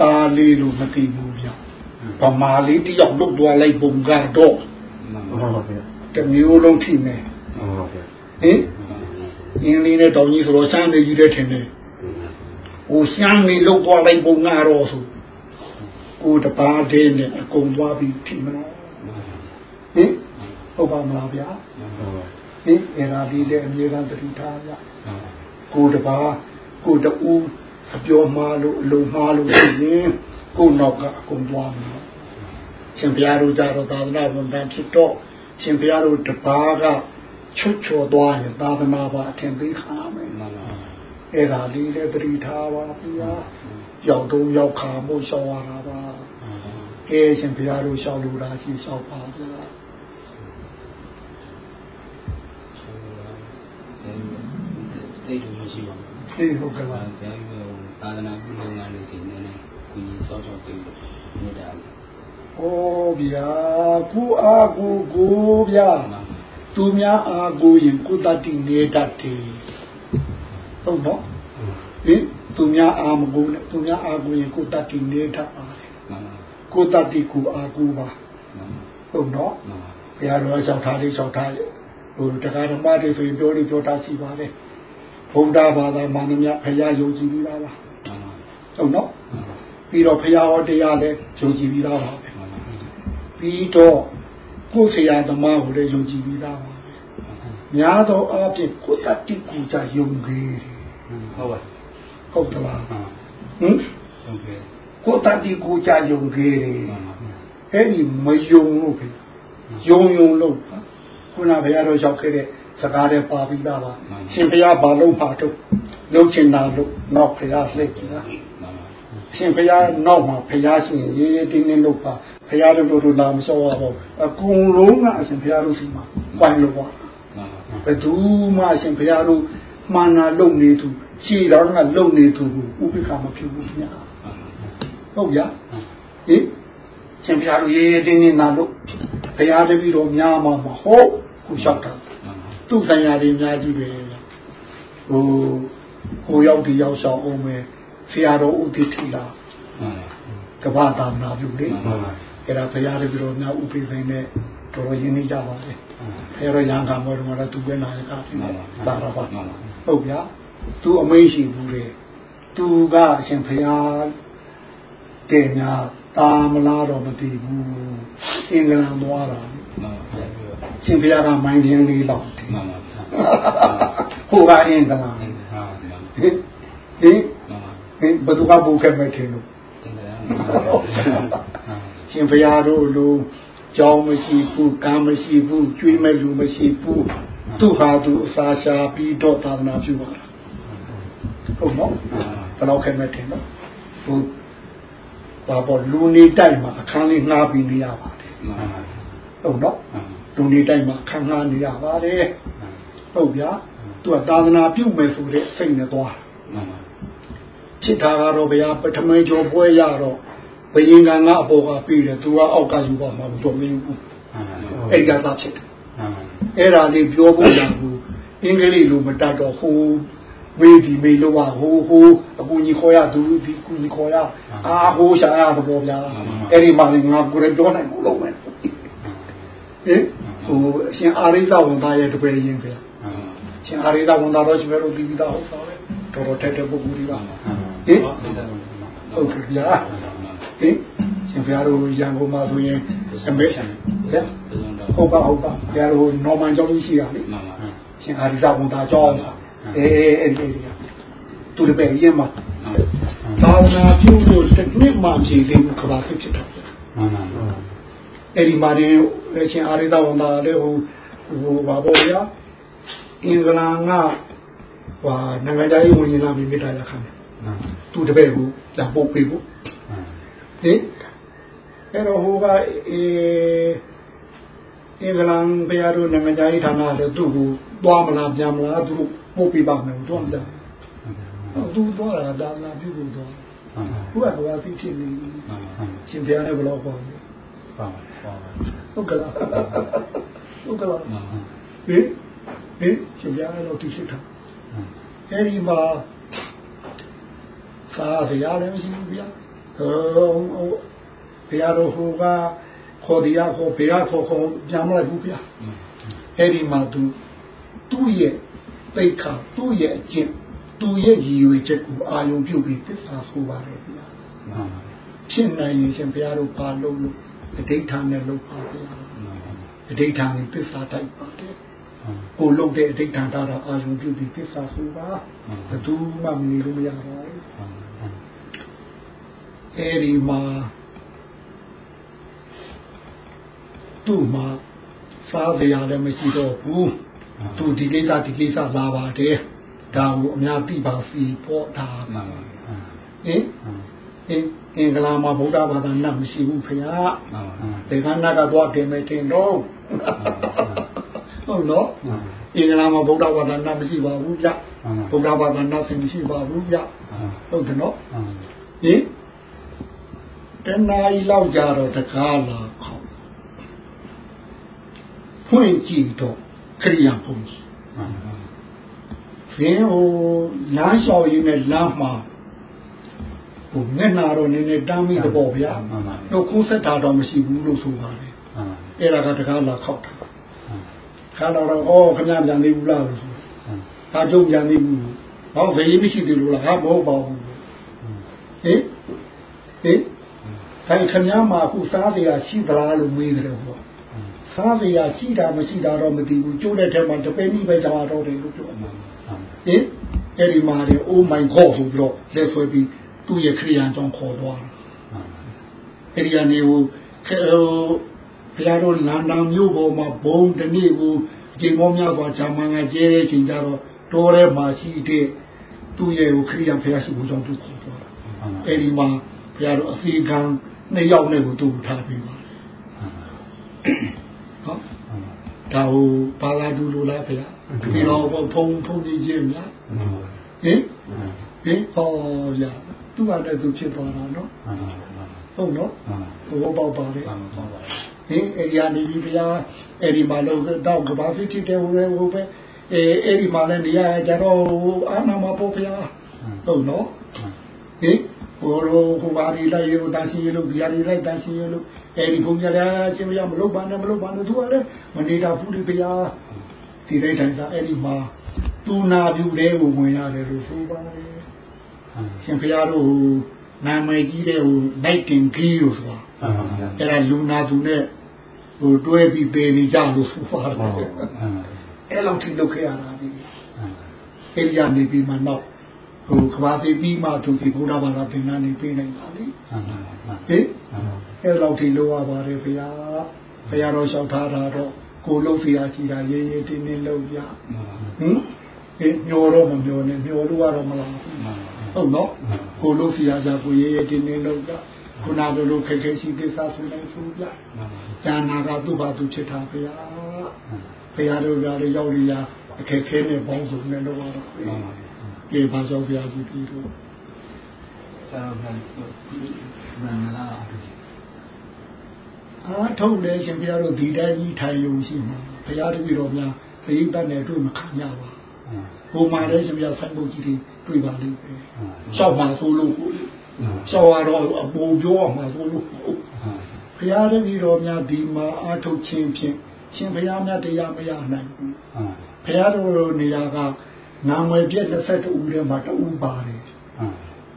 ตาလေးလို့မသိဘူးဗျဗမာလေးတယောက်လုတ်သွားလိုက်ပုံကတော့ဟုတ်ပါဗျ တမျိုးလုံးထိမယ်ဟုတ်ပါဗျဟင်အင်းလေးနဲ့တောင်ကြီးဆိုတော့စမ်းနေကြီးတဲ့ထင်တယ်ဟိုရှမ်းနေလုတ်သွားလိုက်ပုံကတော့ဆိုကိုတပါးတည်းနဲ့အကုန်သွားပြီးထိမလားဟင်ဟုတ်ပါမလားဗျာဟင်အဲ့ဒါလေးလည်းအမြဲတမ်းတတိထားဗျကိုတပါးကိုတူအပြောမှားလို့အလုံးမှားလို့ရှိရင်ကိုနောက်ကအကုန်သွားမှာရှင်ဘုရားတို့ကြတော့သာသနာ့ဝန်ထမ်းဖြစ်တော့ ရှင်ဘုရားတို့တပါးကချွတ်ချော်သွားရင်သာသနာပါအထင်သေးခါမယ်အဲ့ဒါလေးလည်းပရိထားပါဗျာရောက်တော့ရောက်ခါမို့ရှောင်းရတာပါကဲရှင်ဘုရားတို့ရှောင်းလို့တာရှိရှောင်းပါဗျာတိတ်လို့မရှိပါဘူးအေးဟုတ်ကဲ့ပါဆရာကြီးကသာသနာပြုလုပ်ငန်းလေးစီနေနေကိုကြီးစောစောပြုလို့နေတာ။ ဩဗျာကိုအားကိုကိုဗျာသူများအားကိုရင်ကိုတတိနေတတ်တယ်ဟုတ်တော့ဟင်သူများအားမကိုနဲ့သူများအားကိုရင်ကိုတတိနေတတ်ပါလေကိုတတိကိုအားကိုပါဟုတ်တော့ဘုရားတော်လျှောက်ထားလေးလျှောက်ထားဟိုတရားဓမ္မတွေဆိုရင်ပြောလို့ပြောတာရှိပါလေဘုရားဘာသာမှန်သမျှဖရာယုံကြည်ပြီးသားပါဟုတ်နော်ပြီးတော့ဖရာဟောတရားလည်းယုံကြည်ပြီးသားပါပဲ ပြီးတော့ကိုယ်ဆရာသမားကိုလည်းယုံကြည်ပြီးသားပါပဲများသောအားဖြင့်ကိုယ်တတိကူကြယုံကြည်ဟုတ်ပါဟုတ်သလားဟင်ဟုတ်ကဲ့ကိုယ်တတိကူကြယုံကြည်အဲ့ဒီမယုံလို့ပဲယုံယုံလို့ခုနဘုရားတော်ရောက်ခဲ့တဲ့စကားတွေပါပြီးသားပါရှင်ဘုရားဘာလို့ပါတော့လုံးချင်တာလို့နောက်ဘုရားလက်ကြည့်တာရှင်ဘုရားနောက်မှာဘုရားရှင်ရေးရေးတင်းတင်းလုပ်ပါဘု ရားတို့တို့လာမလျှော့ရတော့အကုန်လုံးကအရှင်ဘုရားတို့စီမှာပိုင်လို့ပါဘယ်သူမှအရှင်ဘုရားတို့မှန်တာလုပ်နေသူရှည်တော်ကလုပ်နေသူဥပိ္ပခမဖြစ်ဘူးခင်ဗျာဟုတ်ဗျာဟင်ရှင်ဘုရားတို့ရေးရေးတင်းတင်းလာလို့ဘုရားတပည့်တော်များမှာမဟုတ်ခုလျှောက်တာသူ့ဆိုင်ရာတွေအများကြီးပဲဟိုဟိုရောက်ဒီရောက်ဆောင်အောင်မယ်ဆရာတော်ဥတိထိလာကဘာတာနာပြုလေ အဲ့ဒါဘုရားတပည့်တော်များဥပိသိနဲ့တော်တော်ရင်းနေကြပါလေအဲ့တော့ရံကမောတော့သူပဲနာရကပါပါပါဟုတ်ဗျာသူအမေးရှိဘူးလေသူကအရှင်ဖရာတဲ့များတာမလားတော့မသိဘူးအင်္ဂလန်သွားတာရှင်ဖရာကမိုင်းပြင်းလေးတော့မှန်ပါဟိုကအင်္ဂလန်ဟင်ဟင်ဟင်ဘသူကပူခဲ့မဲ့ထင်လို့ ရှင်ဖရာတို့လူကြောင်းမရှိဘူးကံမရှိဘူးကျွေးမဲ့လူမရှိဘူးသူဟာသူအစာရှာပြီးတော့သာသနာပြုပါလားဟုတ်နော်ဘယ်တော့ခဲမဲ့တယ်နော်ဟိုဘာပေါ်လူနေတိုက်မှာအခန်းလေးနှားပြီးနေရပါတယ်ဟုတ်နော်လူနေတိုက်မှာအခန်းနှားနေရပါတယ်ဟုတ်ဗျာသူကသာသနာပြုမယ်ဆိုတဲ့စိတ်နဲ့သွားဖြစ်တာကတော့ဗျာပထမကျော်ပွဲရတော့ ဘယင်ကငါအပေါ်ကပြီးတယ်သူကအောက်ကယူပါမှာတော့မင်းဘူးအဲ့ဒါသာဖြစ်တယ်အဲ့ဒါလေးပြောဖို့ရဘူးအင်္ဂလိပ်လိုမတတ်တော့ဟိုမေးဒီမေးလို့ကဟိုဟိုအကူကြီးခေါ်ရသူဒီကူကြီးခေါ်ရအာဟိုရှာရတော့ဗျာအဲ့ဒီမှာငါကိုယ်ပြောနိုင်ဘူးလို့မယ်ဟင်ဟိုအရှင်အာရိသဝန်သားရဲ့တပည့်ရင်းဗျာရှင်အာရိသဝန်သားတော့ရှင်တို့ပြီးပြီးသားဟုတ်ပါပဲတော်တော်တက်တဲ့ပုဂ္ဂိုလ်ကြီးပါဟင်ဟုတ်ကဲ့ဗျာ ဟင်ရှင်ဘုရားတို့ရန်ကုန်မှာဆိုရင်အမေဟုတ်ပါဟုတ်ပါဘုရားတို့နော်မန်ကျောင်းကြီးရှိတာလေရှင်အာရိသဝန်သားကျောင်းအေးအဲ့ဒီသူတပည့်ရင်မှာသာနာပြုလို့တစ်နှစ်မှကြည့်သေးဘူးခဘာဖြစ်ဖြစ်တာမှန်ပါအဲ့ဒီမှာဒီအရှင်အာရိသဝန်သားလည်းဟိုဟိုဘာပေါ်ရအင်္ဂလန်ကဟာနိုင်ငံခြားရေးဝန်ကြီးလာပြီးမိတာရခံတယ်သူတပည့်ကိုလာပုတ်ပေးဖို့ ဟင်အဲ့တော့ဟိုကအေးအင်္ဂလန်ဘုရားတို့နိုင်ငံခြားရေးဌာနလည်းသူ့ကိုသွားမလားပြန်မလားသူပို့ပြပါမယ်တော့မလားသူသွားတာဒါနာပြုလို့တော့ဘုရားကဘာသိချင်နေရှင်ဘုရားနဲ့ဘယ်တော့ပေါ့ပါပါဟုတ်ကဲ့ဟုတ်ကဲ့ဟင်ဟင်ရှင်ဘုရားတော့သိရှိတာအဲ့ဒီမှာသာဘုရားလည်းမရှိဘူးဗျာဟို ဘုရားတို့ဟိုကခေါ်တရားခေါ်ဘုရားခေါ်ခေါ်ပြန်မလိုက်ဘူးဗျာအဲ့ဒီမှာသူသူ့ရဲ့တိတ်ခါသူ့ရဲ့အကျင့်သူ့ရဲ့ရည်ရွယ်ချက်ကိုအာယုံပြုပြီးသစ္စာဆိုပါတယ်ဗျာဖြစ်နိုင်ရင်ရှင်ဘုရားတို့ပါလို့လို့အဋိဌာန်နဲ့လုပ်ပါဗျာအဋိဌာန်နဲ့သစ္စာတိုက်ပါတယ်ကိုလုပ်တဲ့အဋိဌာန်တာအာယုံပြုပြီးသစ္စာဆိုပါဘယ်သူမှမနေလို့မရပါဘူး အဲဒီမှာသူ့မှာစားကြရလည်းမရှိတော့ဘူးသူဒီကိစ္စဒီကိစ္စလာပါတယ်ဒါကိုအများသိပါစီပေါ့ဒါမှန်ပါဟင်အင်းအင်္ဂလာမှာဗုဒ္ဓဘာသာနတ်မရှိဘူးခင်ဗျာဒီကနတ်ကတော့တင်မယ်တင်တော့ဟုတ်နော်အင်္ဂလာမှာဗုဒ္ဓဘာသာနတ်မရှိပါဘူးဗျဗုဒ္ဓဘာသာနတ်မရှိပါဘူးဗျဟုတ်တယ်နော်ဟင် တဏှာကြီးလောက်ကြတော့တကားလာခေါဖွင့်ကြည့်တော့ခရိယာဘုန်းကြီးဖင်းဟိုလမ်းလျှောက်ရင်းနဲ့လမ်းမှာဟိုမျက်နာတော့နည်းနည်းတမ်းမိတပေါ့ဗျာတော့ခိုးဆက်တာတော့မရှိဘူးလို့ဆိုပါတယ်အဲ့ဒါကတကားလာခောက်တာခါတော့တော့ဩခဏပြန်နေဘူးလားလို့ဆိုဟာကျုပ်ပြန်နေဘူးဟောဖေးမရှိသေးလို့လားဟာမဟုတ်ပါဘူးဟင်ဟင် ခိုင်ခမည်းမှာအခုစားစရာရှိသလားလို့မေးတယ်ပေါ့စားစရာရှိတာမရှိတာတော့မသိဘူးကျိုးတဲ့ထဲမှာတပဲနည်းပဲကြာတော့တယ်လို့ပြောမှာဟင်အဲ့ဒီမှာလေ oh my god ဆိုပြီးတော့လက်ဆွဲပြီးသူ့ရဲ့ခရိယာကြောင့်ခေါ်သွားတာအဲ့ဒီကနေဟိုခဲဟိုဘုရားတို့လန်ဒန်မြို့ပေါ်မှာဘုံတနေ့ကိုအချိန်ပေါင်းများစွာဂျာမန်ကကျဲတဲ့ချိန်ကြတော့တော်ထဲမှာရှိတဲ့သူ့ရဲ့ဟိုခရိယာဘုရားရှိခိုးကြောင့်သူခေါ်သွားတာအဲ့ဒီမှာဘုရားတို့အစီကံ နှစ်ယောက်နဲ့ကိုသူ့ထားပြီးပါဟုတ်ဒါဟိုဘာလာဒူလိုလားဖေဒီတော့ဖုံဖုံကြီးချင်းများဟင်ဟင်ဟောရသူ့ဟာနဲ့သူဖြစ်သွားတာနော်ဟုတ်နော်ဘိုးပေါက်ပါလေဟင်အဲ့ဒီအနေဒီဗျာအဲ့ဒီမှာလို့တော့ကဘာစီဖြစ်တယ်ဟိုပဲဟိုပဲအဲအဲ့ဒီမှာလည်းနေရကြတော့အာနာမပေါ့ဗျာဟုတ်နော်ဟင် ဟိုလိုဟိုပါဒီလိုက်ရတာရှိရလို့ဒီဟာဒီလိုက်တာရှိရလို့အဲဒီဘုံကြလားရှင်မရမလုပ်ပါနဲ့မလုပ်ပါနဲ့သူကလည်းမနေတာဘူးလေဗျာဒီတိုင်းတိုင်းသာအဲ့ဒီမှာသူနာပြူတဲ့ကိုဝင်ရတယ်လို့ဆိုပါတယ်ရှင်ဘုရားတို့နာမည်ကြီးတဲ့ဟိုနိုင်တင်ခီးလို့ဆိုတာအဲ့ဒါလူနာသူနဲ့ဟိုတွဲပြီးပေနေကြလို့ဆိုပါတယ်အဲ့လောက်ထိလုပ်ခဲ့ရတာဒီအဲ့ဒီကနေပြီးမှတော့ ဟိုကဘာစီပြီးမှသူဒီဘုရားဘာသာသင်္ကန်းနေပြေးနိုင်ပါလေဟင်အဲ့လောက်ထိလုပ်ရပါတယ်ဘုရားဘုရားတော်လျှောက်ထားတာတော့ကိုလုံးစီရာကြီးတာရေးရေးတင်းတင်းလုပ်ပြဟင်အေးမျောတော့မမျောနဲ့မျောလို့ကတော့မလားဟုတ်နော်ကိုလုံးစီရာကြကိုရေးရေးတင်းတင်းလုပ်ပြခုနကလိုခက်ခဲရှိသစ္စာဆိုနေဆိုပြဇာနာကသူ့ဘာသူဖြစ်တာဘုရားဘုရားတို့ကလည်းရောက်ရအခက်ခဲနဲ့ပေါင်းစုံနဲ့လုပ်ရတော့ ပြေပါကြောင့်ဘုရားကြီးပြီးတော့ဆရာကမန္တလာအားထုတ်လဲရှင်ဘုရားတို့ဒီတိုင်းကြီးထိုင်ယုံရှိမှာဘုရားတပည့်တော်များသတိပတ်နဲ့တွေ့မခံကြပါဘုံမှာလည်းရှင်ဘုရားဆိုင်ဖို့ကြီးတွေတွေ့ပါလိမ့်မယ်ရှောက်ပါဆိုလို့ရှောက်ရတော့အပူပြောရမှာဆိုလို့ဘုရားတပည့်တော်များဒီမှာအားထုတ်ခြင်းဖြင့်ရှင်ဘုရားများတရားမရနိုင်ဘူးဘုရားတို့နေရာက နာမည်ပြည့်22ဦးထဲမှာတဦးပါတယ်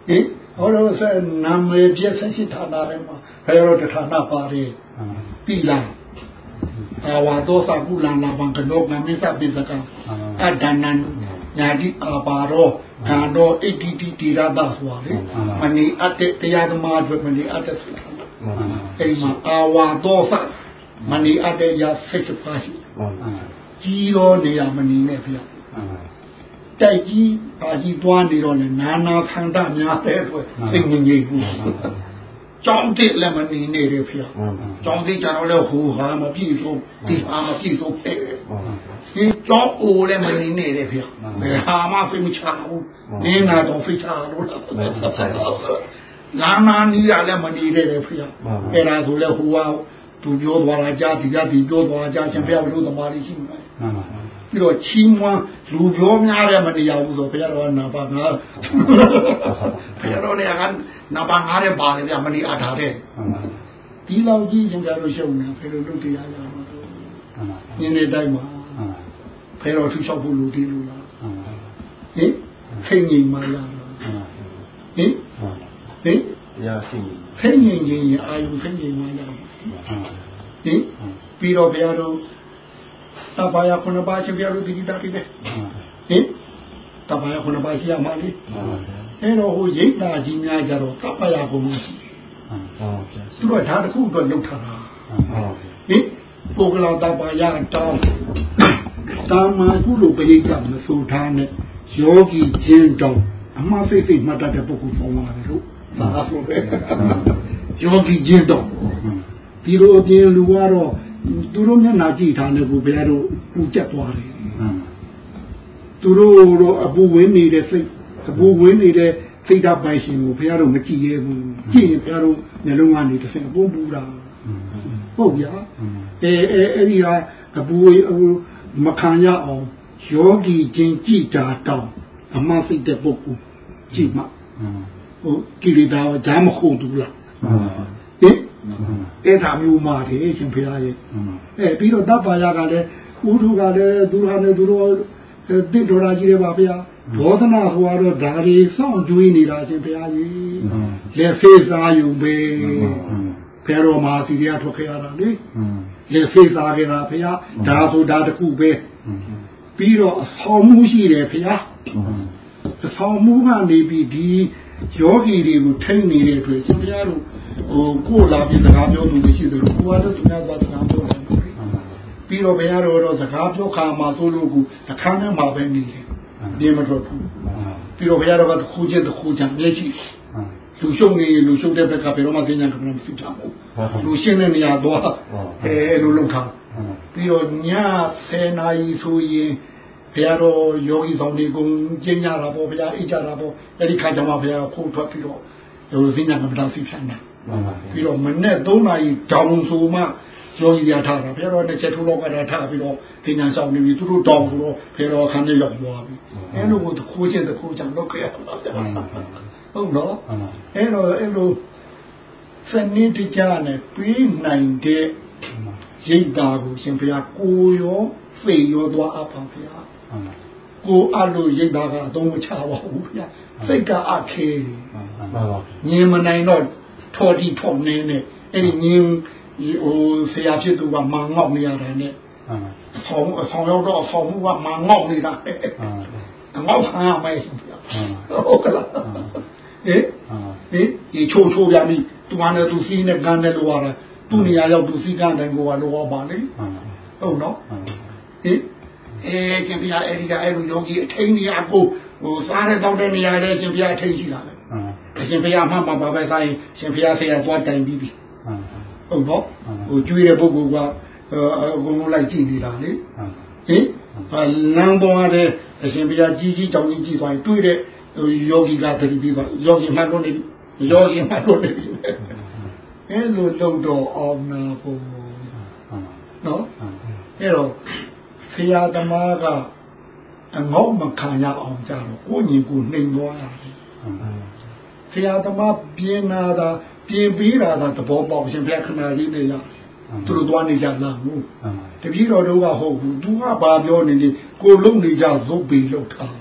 ဟင်ဟောတော့ဆက်နာမည်ပြည့်ဆက်ရှိဌာနထဲမှာဘယ်လိုတဌာနပါတယ်ပြီလားအာဝါသောစကုလံလာဘံကနောကမိသပိစကံအဒနံညာတိအာပါရောဒါတော့ဣတိတိတိရတာဆိုတာလေမဏိအတ္တတရားဓမ္မအတွက်မဏိအတ္တဆိုတာအိမ်မှာအာဝါသောသမဏိအတ္တရစိတ်ပါရှိကြီးရောနေရမဏိနဲ့ဖျက် တိုက်ကြီးပါကြီးသွားနေတော့လေနာနာဆန္ဒများတဲ့အတွက်စိတ်ငြိမ်ငြိမ်ဘူးကြောင်းတိလည်းမနေနေတယ်ဖေ။ကြောင်းတိကြတော့လည်းဟိုဟာမပြည့်စုံဒီဟာမပြည့်စုံပဲ။ဒီကြောင်းအိုလည်းမနေနေတယ်ဖေ။ဘယ်ဟာမှဖိမချဘူး။နင်းနာတော့ဖိချလို့လာနာနီးရလည်းမနေနေတယ်ဖေ။အဲ့ဒါဆိုလဲဟိုဟာသူပြောသွားတာကြားဒီကဒီပြောသွားတာကြားရှင်ဖေဘလို့သမားလေးရှိမှာ။မှန်ပါ ပြီးတော့ချီးမွမ်းလူပြောများတယ်မနေရဘူးဆိုဘုရားတော်ကနာပါငါဘုရားတော်လည်းကနာပါငါတဲ့ပါလေဗျမနေအားထားတဲ့ဒီလောက်ကြီးရှင်ကြလို့ရှုံနေဘယ်လိုလုပ်တရားရမှာတော့ညနေတိုင်းမှာဘယ်တော်ထူလျှောက်ဖို့လူတည်လို့လားဟင်ခိငိမ်မှရလားဟင်ဟင်ရရှိခိငိမ်ရင်အာယုခိငိမ်မှရဟင်ပြီးတော့ဘုရားတော် တဘာယခုနပါရှိပြလို့ဒီကိတာကိပဲဟင်တဘာယခုနပါရှိရမှာလေအဲ့တော့ဟိုရိတ်တာကြီးများကြတော့တဘာယခုမရှိသူကဒါတခုတော့လောက်ထားတာဟင်ပုဂ္ဂလာတဘာယတောင်းတာမကုလိုပရိစ္ဆမဆိုထားနဲ့ယောဂီချင်းတောင်းအမှားစိတ်စိတ်မှတ်တတ်တဲ့ပုဂ္ဂိုလ်ပေါင်းပါတယ်လို့သာဆိုပဲယောဂီချင်းတောင်းဒီလိုအပြင်လူကတော့ သူတို့မျက်နှာကြည့်ထားတယ်ကိုဘုရားတို့ပူကျက်သွားတယ်သူတို့တော့အပူဝင်နေတဲ့စိတ်အပူဝင်နေတဲ့စိတ်ဓာတ်ပိုင်ရှင်ကိုဘုရားတို့မကြည့်ရဘူးကြည့်ရင်ဘုရားတို့နှလုံးကနေတစ်ဆင့်အပူပူတာဟုတ်ဗျာအဲအဲအဲ့ဒီဟာအပူမခံရအောင်ယောဂီချင်းကြည်တာတောင်းအမှစိတ်တဲ့ပုဂ္ဂိုလ်ကြည်မှဟုတ်ကိလေသာဂျာမခုတ်ဘူးလားဟင် အဲ့ဒါမျိုးမှာတယ်ရှင်ဖရာရဲ့အဲပြီးတော့တပ်ပါရကလည်းဥထုကလည်းသူဟာနဲ့သူတို့တိတော်ရာကြီးတွေပါဗျာဒေါသနာဟိုကတော့ဒါတွေစောင့်ကြွေးနေတာရှင်ဖရာကြီးလက်ဖေးစားယူပဲဖဲတော်မှာစီရထွက်ခဲ့ရတာလေလက်ဖေးစားခဲ့တာဖရာဒါဆိုဒါတခုပဲပြီးတော့အဆောင်မှုရှိတယ်ဖရာအဆောင်မှုကနေပြီးဒီယောဂီတွေကိုထိန်းနေတဲ့အတွက်ရှင်ဘုရားတို့ ဟိုကိုလာပြီးစကားပြောသူတွေရှိတယ်လို့ကိုကတော့သူများကစကားပြောတယ်ပြီးတော့ဘုရားတော်တော့စကားပြောခါမှာဆိုလို့ကူတခါနဲ့မှပဲနေတယ်ပြင်မထွက်ဘူးပြီးတော့ဘုရားတော်ကတခုချင်းတခုချင်းမျက်ရှိလူရှုံနေလူရှုံတဲ့ဘက်ကဘယ်တော့မှသိညာကမမရှိတာမဟုတ်လူရှင်းတဲ့နေရာတော့အဲလိုလုပ်ထားပြီးတော့ည10နာရီဆိုရင်ဘုရားတော်ယောဂီဆောင်တွေကုန်ကျင်းကြတာပေါ့ဘုရားအိတ်ကြတာပေါ့အဲ့ဒီခါကျမှဘုရားခိုးထွက်ပြီးတော့ဟိုစဉ္ညာကမ္ဘာစီဖြန်းတာ ပြီးတော့မနေ့3နာရီတောင်ဆိုမှယောဂီရထားတာဘုရားတော်တစ်ချက်ထိုးတော့ကတာထားပြီးတော့စဉ္ညာဆောင်နေပြီသူတို့တောင်းဆိုတော့ဘုရားတော်ခန်းထဲရောက်သွားပြီအဲ့လိုကိုခိုးချင်းတခိုးချံလုပ်ခဲ့ရတာဟုတ်နော်အဲ့တော့အဲ့လိုစနစ်တကျနဲ့ပြီးနိုင်တဲ့ရိတ်တာကိုရှင်ဘုရားကိုရောဖေရောသွားအပ်ပါဘုရားဟကိုအလို့ရိတ်တာကအသုံးမချပါဘူးဗျာစိတ်ကအခဲညင်မနိုင်တော့ ထော်တီထော်နေနဲ့အဲ့ဒီညင်ဟိုဆရာဖြစ်သူကမာငေါက်နေရတယ်နဲ့အဆောင်အဆောင်ရောက်တော့အဆောင်မှုကမာငေါက်နေတာအငေါက်ခံရမယ်ဟုတ်ကလားဟင်ဟင်ဒီချိုးချိုးပြမိသူကလည်းသူစီးနဲ့ကန်တယ်လို့ရတယ်သူ့နေရာရောက်သူစီးကန်တယ်ကိုကလောပါလေဟုတ်နော်ဟင်အဲရှင်ပြအဲ့ဒီကအဲ့လိုယောဂီအထိန်နေရာကိုဟိုစားတဲ့တောက်တဲ့နေရာတဲ့ရှင်ပြအထိန်ရှိတာပဲ အရှင်ဘုရားမှမှပါပဲဆိုင်ရှင်ဘုရားဆရာသွားတိုင်ပြီးပြီဟုတ်တော့ဟိုကျွေးတဲ့ပုဂ္ဂိုလ်ကအကုန်လုံးလိုက်ကြည့်နေတာလေဟင်လမ်းပေါ်တဲ့အရှင်ဘုရားကြီးကြီးကြောင်ကြီးကြည့်သွားရင်တွေ့တဲ့ယောဂီကတတိပြီးပါယောဂီမှတ်လို့နေပြီယောဂီမှတ်လို့နေပြီအဲလိုလုံတော့အောင်နာဖို့နော်အဲ့တော့ဆရာသမားကအငေါ့မခံရအောင်ကြတော့ကိုညီကိုနှိမ်သွားရတယ်ဆ ရာသမားပြင်းနာတာပြင်ပေးတာကသဘောပေါက်ရှင်ဘုရားခဏလေးနဲ့ရသူတို့သွားနေကြလားဘူးတပည့်တော်တို့ကဟုတ်ဘူးသူကဘာပြောနေလဲကိုလုံနေကြဇုတ်ပေလောက်ထား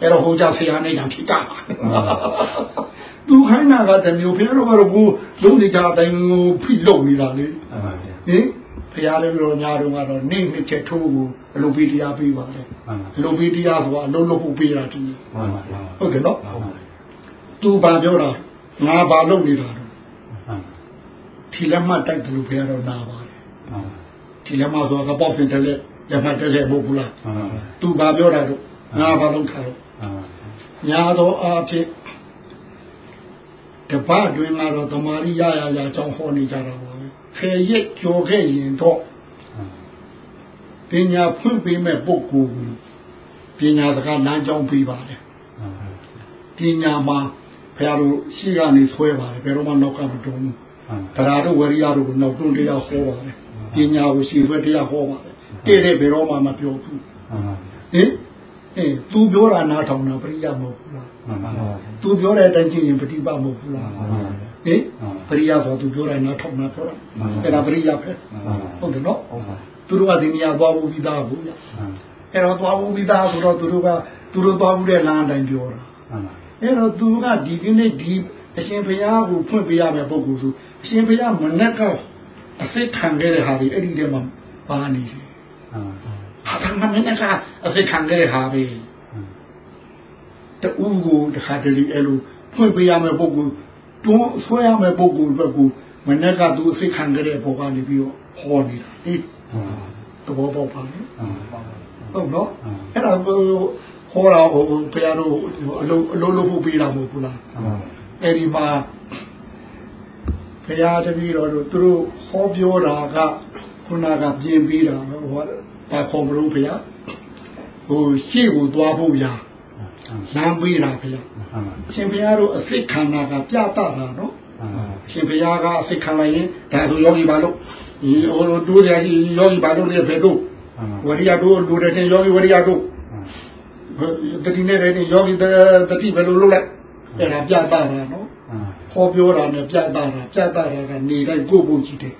အဲ့တော့ဟိုကြဆရာနဲ့ရဖြစ်ကြပါသူခိုင်းတာကတမျိုးဘုရားတို့ကတော့ကိုလုံနေကြအတိုင်းကိုဖိလုံနေတာလေဟင်ဘုရားလည်းပြောညာတော့ကတော့နေနှစ်ချက်ထိုးကိုအလိုပေးတရားပေးပါလေအလိုပေးတရားဆိုတာအလုံးလုံးဖို့ပေးတာတည်းဟုတ်တယ်နော် သူဘာပြောတာငါဘာလုပ်နေတာတော့ထီလက်မှတ်တိုက်တယ်လို့ဘုရားတော်နာပါတယ်ထီလက်မှတ်ဆိုတာကပေါ့စင်တယ်လက်လက်မှတ်တက်တဲ့မဟုတ်ဘူးလားသူဘာပြောတာတော့ငါဘာလုပ်တာတော့ညာတော်အားဖြင့်တပတ်တွင်ကတော့တမာရီရရရအကြောင်းဟောနေကြတာပါပဲဖယ်ရက်ကြော်ခဲ့ရင်တော့ပညာဖွင့်ပေးမဲ့ပုဂ္ဂိုလ်ပညာစကားလမ်းကြောင်းပေးပါတယ်ပညာမှာ ဘုရားတို့ရှိကနေဆွဲပါတယ်ဘယ်တော့မှနောက်ကမတုံးဘူးတရားတို့ဝရိယတို့ကိုနောက်တွန်းတရားဟောပါတယ်ပညာကိုရှိဆွဲတရားဟောပါတယ်တဲ့တဲ့ဘယ်တော့မှမပြောဘူးဟင်အဲသူပြောတာနားထောင်တာပရိယမဟုတ်ဘူးလားသူပြောတဲ့အတိုင်းကြည့်ရင်ပฏิပတ်မဟုတ်ဘူးလားဟင်ပရိယဆိုသူပြောတာနားထောင်တာပြောတာအဲ့ဒါပရိယပဲဟုတ်တယ်နော်သူတို့ကဒီနေရာသွားဖို့ပြီးသားဘူးအဲ့တော့သွားဖို့ပြီးသားဆိုတော့သူတို့ကသူတို့သွားဖို့တဲ့လမ်းအတိုင်းပြောတာ အဲ့တော့သူကဒီဒီနေ့ဒီအရှင်ဘုရားကိုဖွင့်ပေးရမယ့်ပုဂ္ဂိုလ်ဆိုအရှင်ဘုရားမနဲ့ကအစ်စ်ခံခဲ့တဲ့ဟာဒီအဲ့ဒီထဲမှာပါနေတယ်ဟာဒါမှမနဲ့ကအစ်စ်ခံခဲ့တဲ့ဟာပဲတူကိုတခါတလေအဲ့လိုဖွင့်ပေးရမယ့်ပုဂ္ဂိုလ်တွန်းဆွဲရမယ့်ပုဂ္ဂိုလ်အတွက်ကိုမနဲ့ကသူအစ်စ်ခံခဲ့တဲ့ဘောကနေပြီးတော့ဟောနေတာဟေးသဘောပေါက်ပါလေဟုတ်နော်အဲ့ဒါ ဟောတာဟိုဘုရားတို့အလုံးအလုံးလုံးဖို့ပေးတာမဟုတ်ဘူးလားအဲ့ဒီမှာဘုရားတပည့်တော်တို့သူတို့ဟောပြောတာကခုနကပြင်ပေးတာဟောဘာခေါ်မလို့ဘုရားဟိုရှေ့ကိုသွားဖို့ရာလမ်းပေးတာဘုရားရှင်ဘုရားတို့အစိတ်ခန္ဓာကပြတတာနော်ရှင်ဘုရားကအစိတ်ခံလိုက်ရင်ဒါဆိုယောဂီပါလို့ဒီဟိုတိုးတယ်ရှိယောဂီပါလို့လည်းဘယ်တော့ဝရိယတို့လူတဲ့ယောဂီဝရိယတို့ တတိနဲ့လည်းယောဂီတတိဘယ်လိုလုပ်လဲအဲ့ဒါပြတာနော်ခေါ်ပြောတာနဲ့ပြတာတာပြတာတာကနေတိုင်းကိုယ့်ဘုံရှိတယ်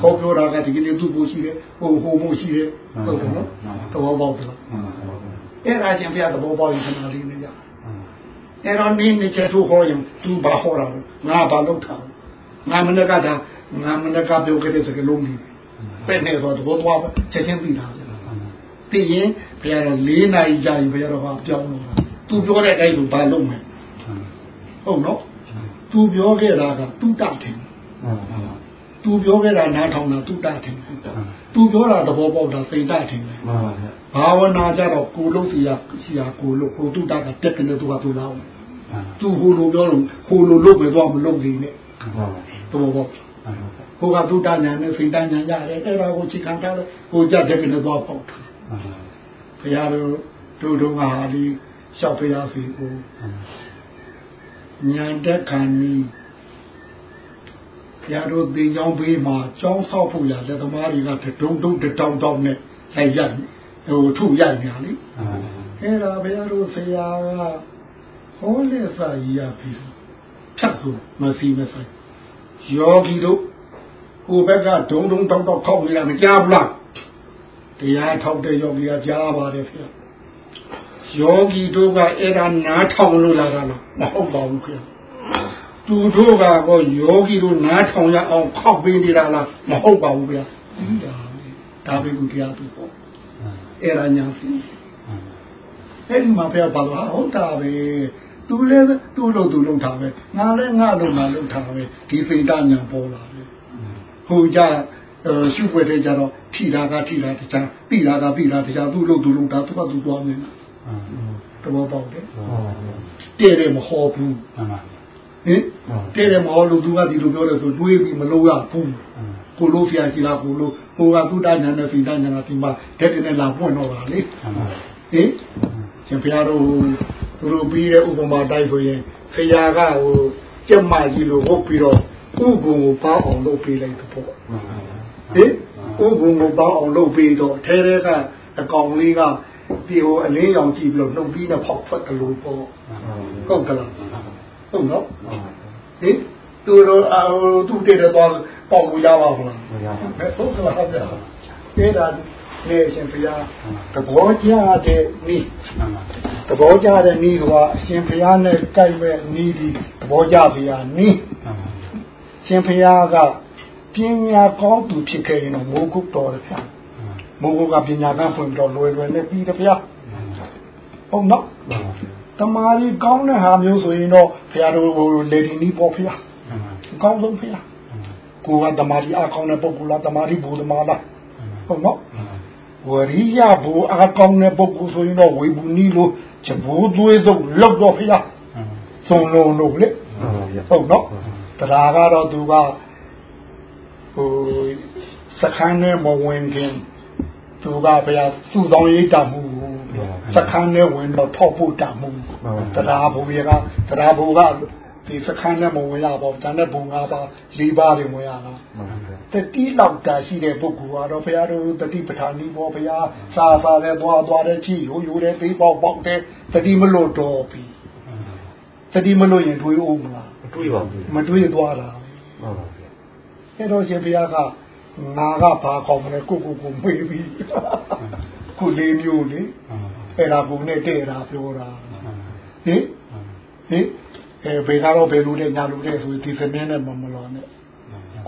ခေါ်ပြောတာကဒီကနေ့သူ့ဘုံရှိတယ်ဟိုဟိုဘုံရှိတယ်ဟုတ်တယ်နော်သဘောပေါက်တယ်အဲ့ဒါချင်းပြသဘောပေါက်ရင်ခဏလေးနဲ့ရအဲ့တော့နင်းနေချက်ထိုးဟောရင်သူဘာဟောတာငါဘာလုပ်တာငါမနကတာငါမနကပြောခဲ့တဲ့စကားလုံးကြီးပဲနဲ့ဆိုတော့သွားချက်ချင်းပြီးတာ သိရင်ဘုရားက၄နာရီကြာရင်ဘုရားတော်ကပြောင်းလို့သူပြောတဲ့အတိုင်းဆိုဘာလုပ်မယ်ဟုတ်နော်သူပြောခဲ့တာကတုတ္တထင်သူပြောခဲ့တာနားထောင်တာတုတ္တထင်သူပြောတာသဘောပေါက်တာစိတ်တထင်တယ်ဘာဝနာကြတော့ကိုလို့စီရစီရကိုလို့ကိုတုတ္တကတက်တယ်သူကသူလောက်သူဟိုလိုပြောလို့ဟိုလိုလုပ်ပဲတော့မလုပ်သေးနဲ့သဘောပေါက်ဟိုကတုတ္တညာနဲ့စိတ်တညာရတယ်အဲ့ဒါကိုချိခံထားတယ်ဟိုကြတဲ့ကနေတော့ပေါက်တာ ဘုရားတို့တို့တို့ဟာဒီလျှောက်ဖျားစီကိုညာတက်ခံနီးဘုရားတို့သင်ကြောင်းဘေးမှာကြောင်းဆောက်ဖို့ရလက်သမားတွေကဒုံဒုံတောင်းတောင်းနဲ့လိုက်ရဟိုထုရိုက်ညာလေအဲ့ဒါဘုရားတို့ဆရာကဟောလက်စာရပြီးဖြတ်ဆိုမစီမဆိုင်ယောဂီတို့ဟိုဘက်ကဒုံဒုံတောင်းတောင်းခောက်နေတာမကြားဘူးလား တရားထောက်တဲ့ယောဂီကကြားပါတယ်ဖေယောဂီတို့ကအဲ့ဒါနားထောင်လို့လာတာလားမဟုတ်ပါဘူးခင်သူတို့ကတော့ယောဂီတို့နားထောင်ရအောင်ခောက်ပေးနေတာလားမဟုတ်ပါဘူးဗျာဒါပဲကူတရားသူပေါ့အဲ့ဒါညာစီအဲ့ဒီမှာဘုရားဘာလို့ဟုတ်တာပဲသူလည်းသူ့လို့သူလုပ်တာပဲငါလည်းငါလို့ငါလုပ်တာပဲဒီစိတ်တညာပေါ်လာတယ်ဟိုကြ ရှုွက်တဲ့ကြတော့ထိတာကထိတာတခြားပြီးတာကပြီးတာတခြားသူ့လို့သူလုပ်တာသူကသူသွားနေတယ်သဘောပေါက်တယ်တဲ့တယ်မဟောဘူးဟင်တဲ့တယ်မဟောလို့သူကဒီလိုပြောတယ်ဆိုတွေးပြီးမလို့ရဘူးကိုလို့ဖျားရှိလားကိုလို့ကိုကသုတညာနဲ့စိတညာကဒီမှာတက်တဲ့နဲ့လာပွင့်တော့တာလေဟင်ရှင်ဘုရားတို့သူတို့ပြီးတဲ့ဥပမာတိုက်ဆိုရင်ဖရာကဟိုကြက်မကြီးလို့ဟုတ်ပြီးတော့ဥက္ကုံကိုပေါအောင်လုပ်ပေးလိုက်တော့ ဟင်ဥက္ကုံကိုပေါအောင်လုပ်ပေးတော့ထဲထဲကအကောင်လေးကဒီဟိုအလင်းရောင်ကြည့်ပြီးတော့နှုတ်ပြီးနဲ့ဖောက်ထွက်တယ်လို့ပေါ့ဟုတ်ကလားဟုတ်နော်ဟင်သူတို့အဟိုသူတည်တယ်တော့ပေါက်လို့ရပါမလားမရပါဘူးဟုတ်ကလားဟုတ်ကဲ့အဲ့ဒါနေရှင်ဘုရားသဘောကျတဲ့ဤသဘောကျတဲ့ဤကအရှင်ဘုရားနဲ့တိုက်မဲ့ဤဒီသဘောကျဘုရားဤရှင်ဘုရားက ပညာကောင်းသူဖြစ်ခဲ့ရင်တော့မိုးကုတ်တော်တယ်ဗျာမိုးကုတ်ကပညာကဖွင့်တော့လွယ်လွယ်နဲ့ပြီးတယ်ဗျာဟုတ်နော်တမာရီကောင်းတဲ့ဟာမျိုးဆိုရင်တော့ဘုရားတို့လေဒီနီးပေါ့ဗျာအကောင်းဆုံးဗျာကိုကတမာရီအကောင်းတဲ့ပုဂ္ဂိုလ်လားတမာရီဘူသမားလားဟုတ်နော်ဝရိယဘူအကောင်းတဲ့ပုဂ္ဂိုလ်ဆိုရင်တော့ဝေဘူးနီးလို့ချက်ဘူးသွေးစုပ်လောက်တော့ဗျာစုံလုံးလို့လေဟုတ်နော်တရားကတော့သူက ဟိုစခန်းနဲ့မဝင်ခင်သူကဗျာစုဆောင်ရေးတမှုစခန်းနဲ့ဝင်တော့ထောက်ဖို့တမှုတရားဘူရကတရားဘူကဒီစခန်းနဲ့မဝင်ရပါဘူးဒါနဲ့ဘုံ၅ပါး၄ပါးတွေဝင်ရလားတတိလောက်တာရှိတဲ့ပုဂ္ဂိုလ်ကတော့ဘုရားတို့တတိပဋ္ဌာနီဘောဘုရားစာစာနဲ့သွားသွားတဲ့ချီရိုးရိုးတဲ့သိပေါက်ပေါက်တဲ့တတိမလို့တော်ပြီတတိမလို့ရင်တွေးအောင်မလားမတွေးပါဘူးမတွေးသွားတာဟုတ်ပါဘူး အဲ့တော့ရှင်ဘုရားကငါကဘာကောင်းမလဲကိုကိုကိုမေးပြီးခုလေးမျိုးလေအဲ့ဒါဘုံနဲ့တဲ့တာပြောတာဟင်ဟင်အဲဘယ်ကတော့ဘယ်လိုလဲညာလိုလဲဆိုဒီသမင်းနဲ့မမလောနဲ့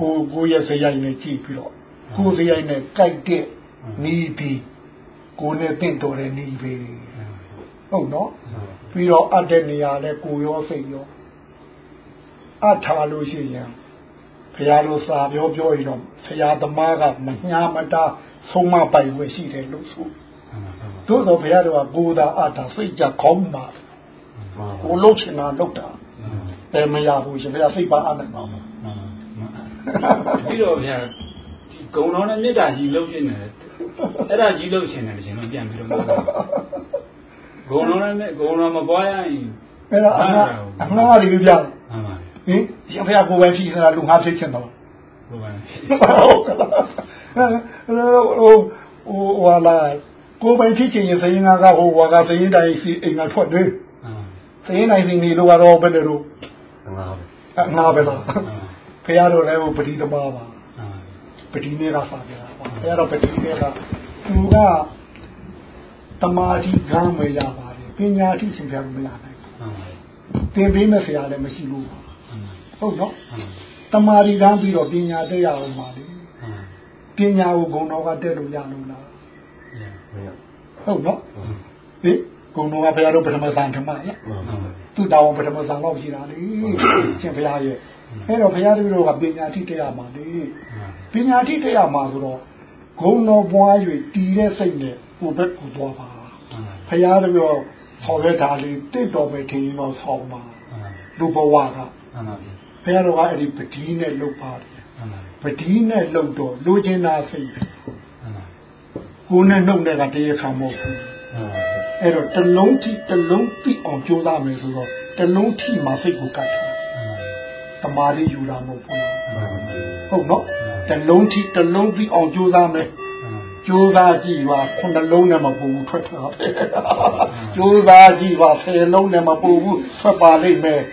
ကိုကိုရဲ့စရိုက်နဲ့ကြည့်ပြီးတော့ကိုစရိုက်နဲ့ကြိုက်တဲ့နီးပြီးကိုနဲ့တင့်တော်တဲ့နီးပြီးဟုတ်နော်ပြီးတော့အပ်တဲ့နေရာလဲကိုရောစိတ်ရောအထားလို့ရှိရင် ဘုရားလိုစာပြောပြောရင်တော့ဆရာသမားကမညာမတာဆုံးမပိုင်ဝယ်ရှိတယ်လို့ဆိုသို့တော့ဘုရားတော်ကကိုယ်သာအတာစိတ်ကြခေါင်းမှာကိုလှုပ်ချင်တာလှုပ်တာပဲမရဘူးရှင်ဘုရားစိတ်ပါအနိုင်ပါဘူးပြီးတော့ဗျာဒီဂုံတော်နဲ့မေတ္တာကြီးလှုပ်ရှင်တယ်အဲ့ဒါကြီးလှုပ်ရှင်တယ်ရှင်တော့ပြန်ပြီးတော့ဂုံတော်နဲ့ဂုံတော်မပွားရရင်အဲ့ဒါအမှားတွေပြောင်းမှန်ပါ ဟင်ရှင်ဘုရားကိုယ်ပဲဖြစ်နေတာလူငါဖြစ်ချင်တော့ဟုတ်ပါဟုတ်ကဲ့ဟိုဟိုဟိုလာကိုယ်ပဲဖြစ်ချင်ရင်စရင်ကဟိုဝါကစရင်တိုင်းစီအိမ်ကထွက်တယ်စရင်တိုင်းစီနေလို့ကတော့ဘယ်လိုငါပဲငါပဲလားဖះတော်လည်းပတိသမားပါပတိနေကစားကြတာပါဖះတော်ပတိနေကသူကတမာတိကမ်းမရပါတယ်ပညာတိရှင်ပြမရနိုင်ဘူးသင်ပေးမဲ့ဆရာလည်းမရှိဘူး ဟုတ်နော်တမာတိကမ်းပြီးတော့ပညာတက်ရအောင်ပါလေပညာကိုဂုဏ်တော်ကတက်လို့ရလို့လားဟုတ်နော်ဟင်ဂုံတော်ကဘုရားတို့ပထမဆန်ထမလားသူတောင်းပထမဆန်တော့ရှိတာလေရှင်ဘုရားရဲ့အဲ့တော့ဘုရားတို့ကပညာတိတရားမှာလေပညာတိတရားမှာဆိုတော့ဂုံတော်ပွား၍တည်တဲ့စိတ်နဲ့ဟိုဘက်ကိုသွားပါဘုရားတို့ဆော်ရတာလေးတိတ်တော်ပဲထင်ရင်တော့ဆောင်းပါလူဘဝက ဘုရားတို့ကအဲ့ဒီပတိနဲ့လှုပ်ပါတယ်ပတိနဲ့လှုပ်တော့လူချင်းသားစိတ်ကိုယ်နဲ့နှုတ်နဲ့ကတရားခံမဟုတ်ဘူးအဲ့တော့တလုံးထိတလုံးသိအောင်ကြိုးစားမယ်ဆိုတော့တလုံးထိမှစိတ်ကိုကတ်တယ်တမာရီယူတာမဟုတ်ဘူးဟုတ်နော်တလုံးထိတလုံးသိအောင်ကြိုးစားမယ်ကြိုးစားကြည့်ပါခုနှလုံးနဲ့မပူဘူးထွက်တာကြိုးစားကြည့်ပါဆယ်လုံးနဲ့မပူဘူးထွက်ပါလိမ့်မယ်ဟဲ့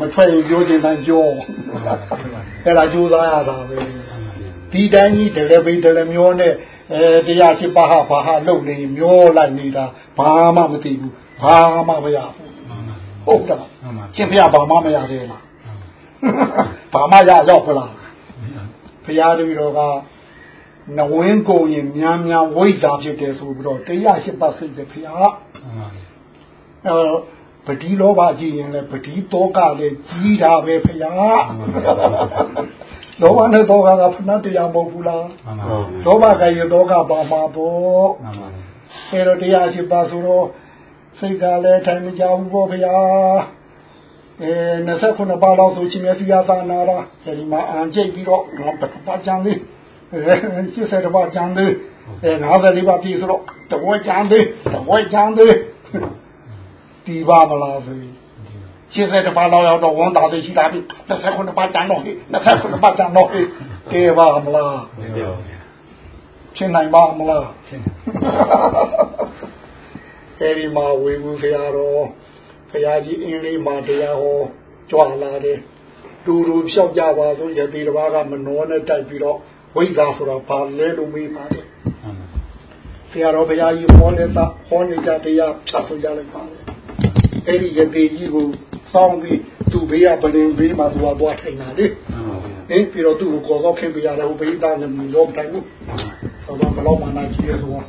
မထွက်ရင်ပြောချင်တိုင်းပြောအဲ့ဒါကြိုးစားရတာပဲဒီတိုင်းကြီးဒလပိဒလမျိုးနဲ့အဲတရားရှိပါဟာဘာဟာလုံနေမျောလိုက်နေတာဘာမှမသိဘူးဘာမှမရဘူးဟုတ်တယ်ရှင်ဖျားဘာမှမရသေးလားဘာမှရရောက်ပလားဖျားတပည့်တော်ကနဝင်းကိုရင်များများဝိဇ္ဇာဖြစ်တယ်ဆိုပြီးတော့တရားရှိပါစိတ်တယ်ဖျားအဲ ပတိလောဘကြည့်ရင်လည်းပတိတောကလည်းကြီးတာပဲဖျားလောဘနဲ့တောကကဖဏတရားမဟုတ်ဘူးလားလောဘကရင်တောကပါမှာပေါ့အဲတော့တရားရှိပါဆိုတော့စိတ်ကလည်းထိုင်မကြဘူးပေါ့ဗျာအဲ29ပါးလောက်ဆိုချင်းမျက်စိရသာနာတာအဲဒီမှာအန်ကျိတ်ပြီးတော့ငါပထမကြံလေးအဲ80ပါးကြံလေးအဲ54ပါးပြည့်ဆိုတော့တဝက်ကြံသေးတဝက်ကြံသေး ဒီပါမလားဆို80ပါးလောက်ရောက်တော့ဝန်တာသေးရှိတာပြီ29ပါးကြံတော့ဟိ29ပါးကြံတော့ဟိတေပါမလားဖြစ်နိုင်ပါမလားဖြစ်အဲဒီမှာဝေဘူးဆရာတော်ဘုရားကြီးအင်းလေးမှာတရားဟောကြွလာတယ်တူတူဖြောက်ကြပါဆိုယတိတစ်ပါးကမနှောနဲ့တိုက်ပြီးတော့ဝိဇ္ဇာဆိုတာဘာလဲလို့မေးပါတယ်ဆရာတော်ဘုရားကြီးဟောနေတာဟောနေကြတရားဖြတ်ဆိုကြလိုက်ပါလေ အဲ့ဒီယတိကြီးကိုစောင်းပြီးသူ့ဘေးကပလင်ဘေးမှာသူကသွားထိုင်တာလေဟင်ပြီးတော့သူ့ကိုကော်တော့ခင်ပြရတယ်ဟိုဘေးသားနဲ့မလို့တိုင်ဘူးဟောတော့ဘလောက်မှနာကြည့်ရဆိုဟင်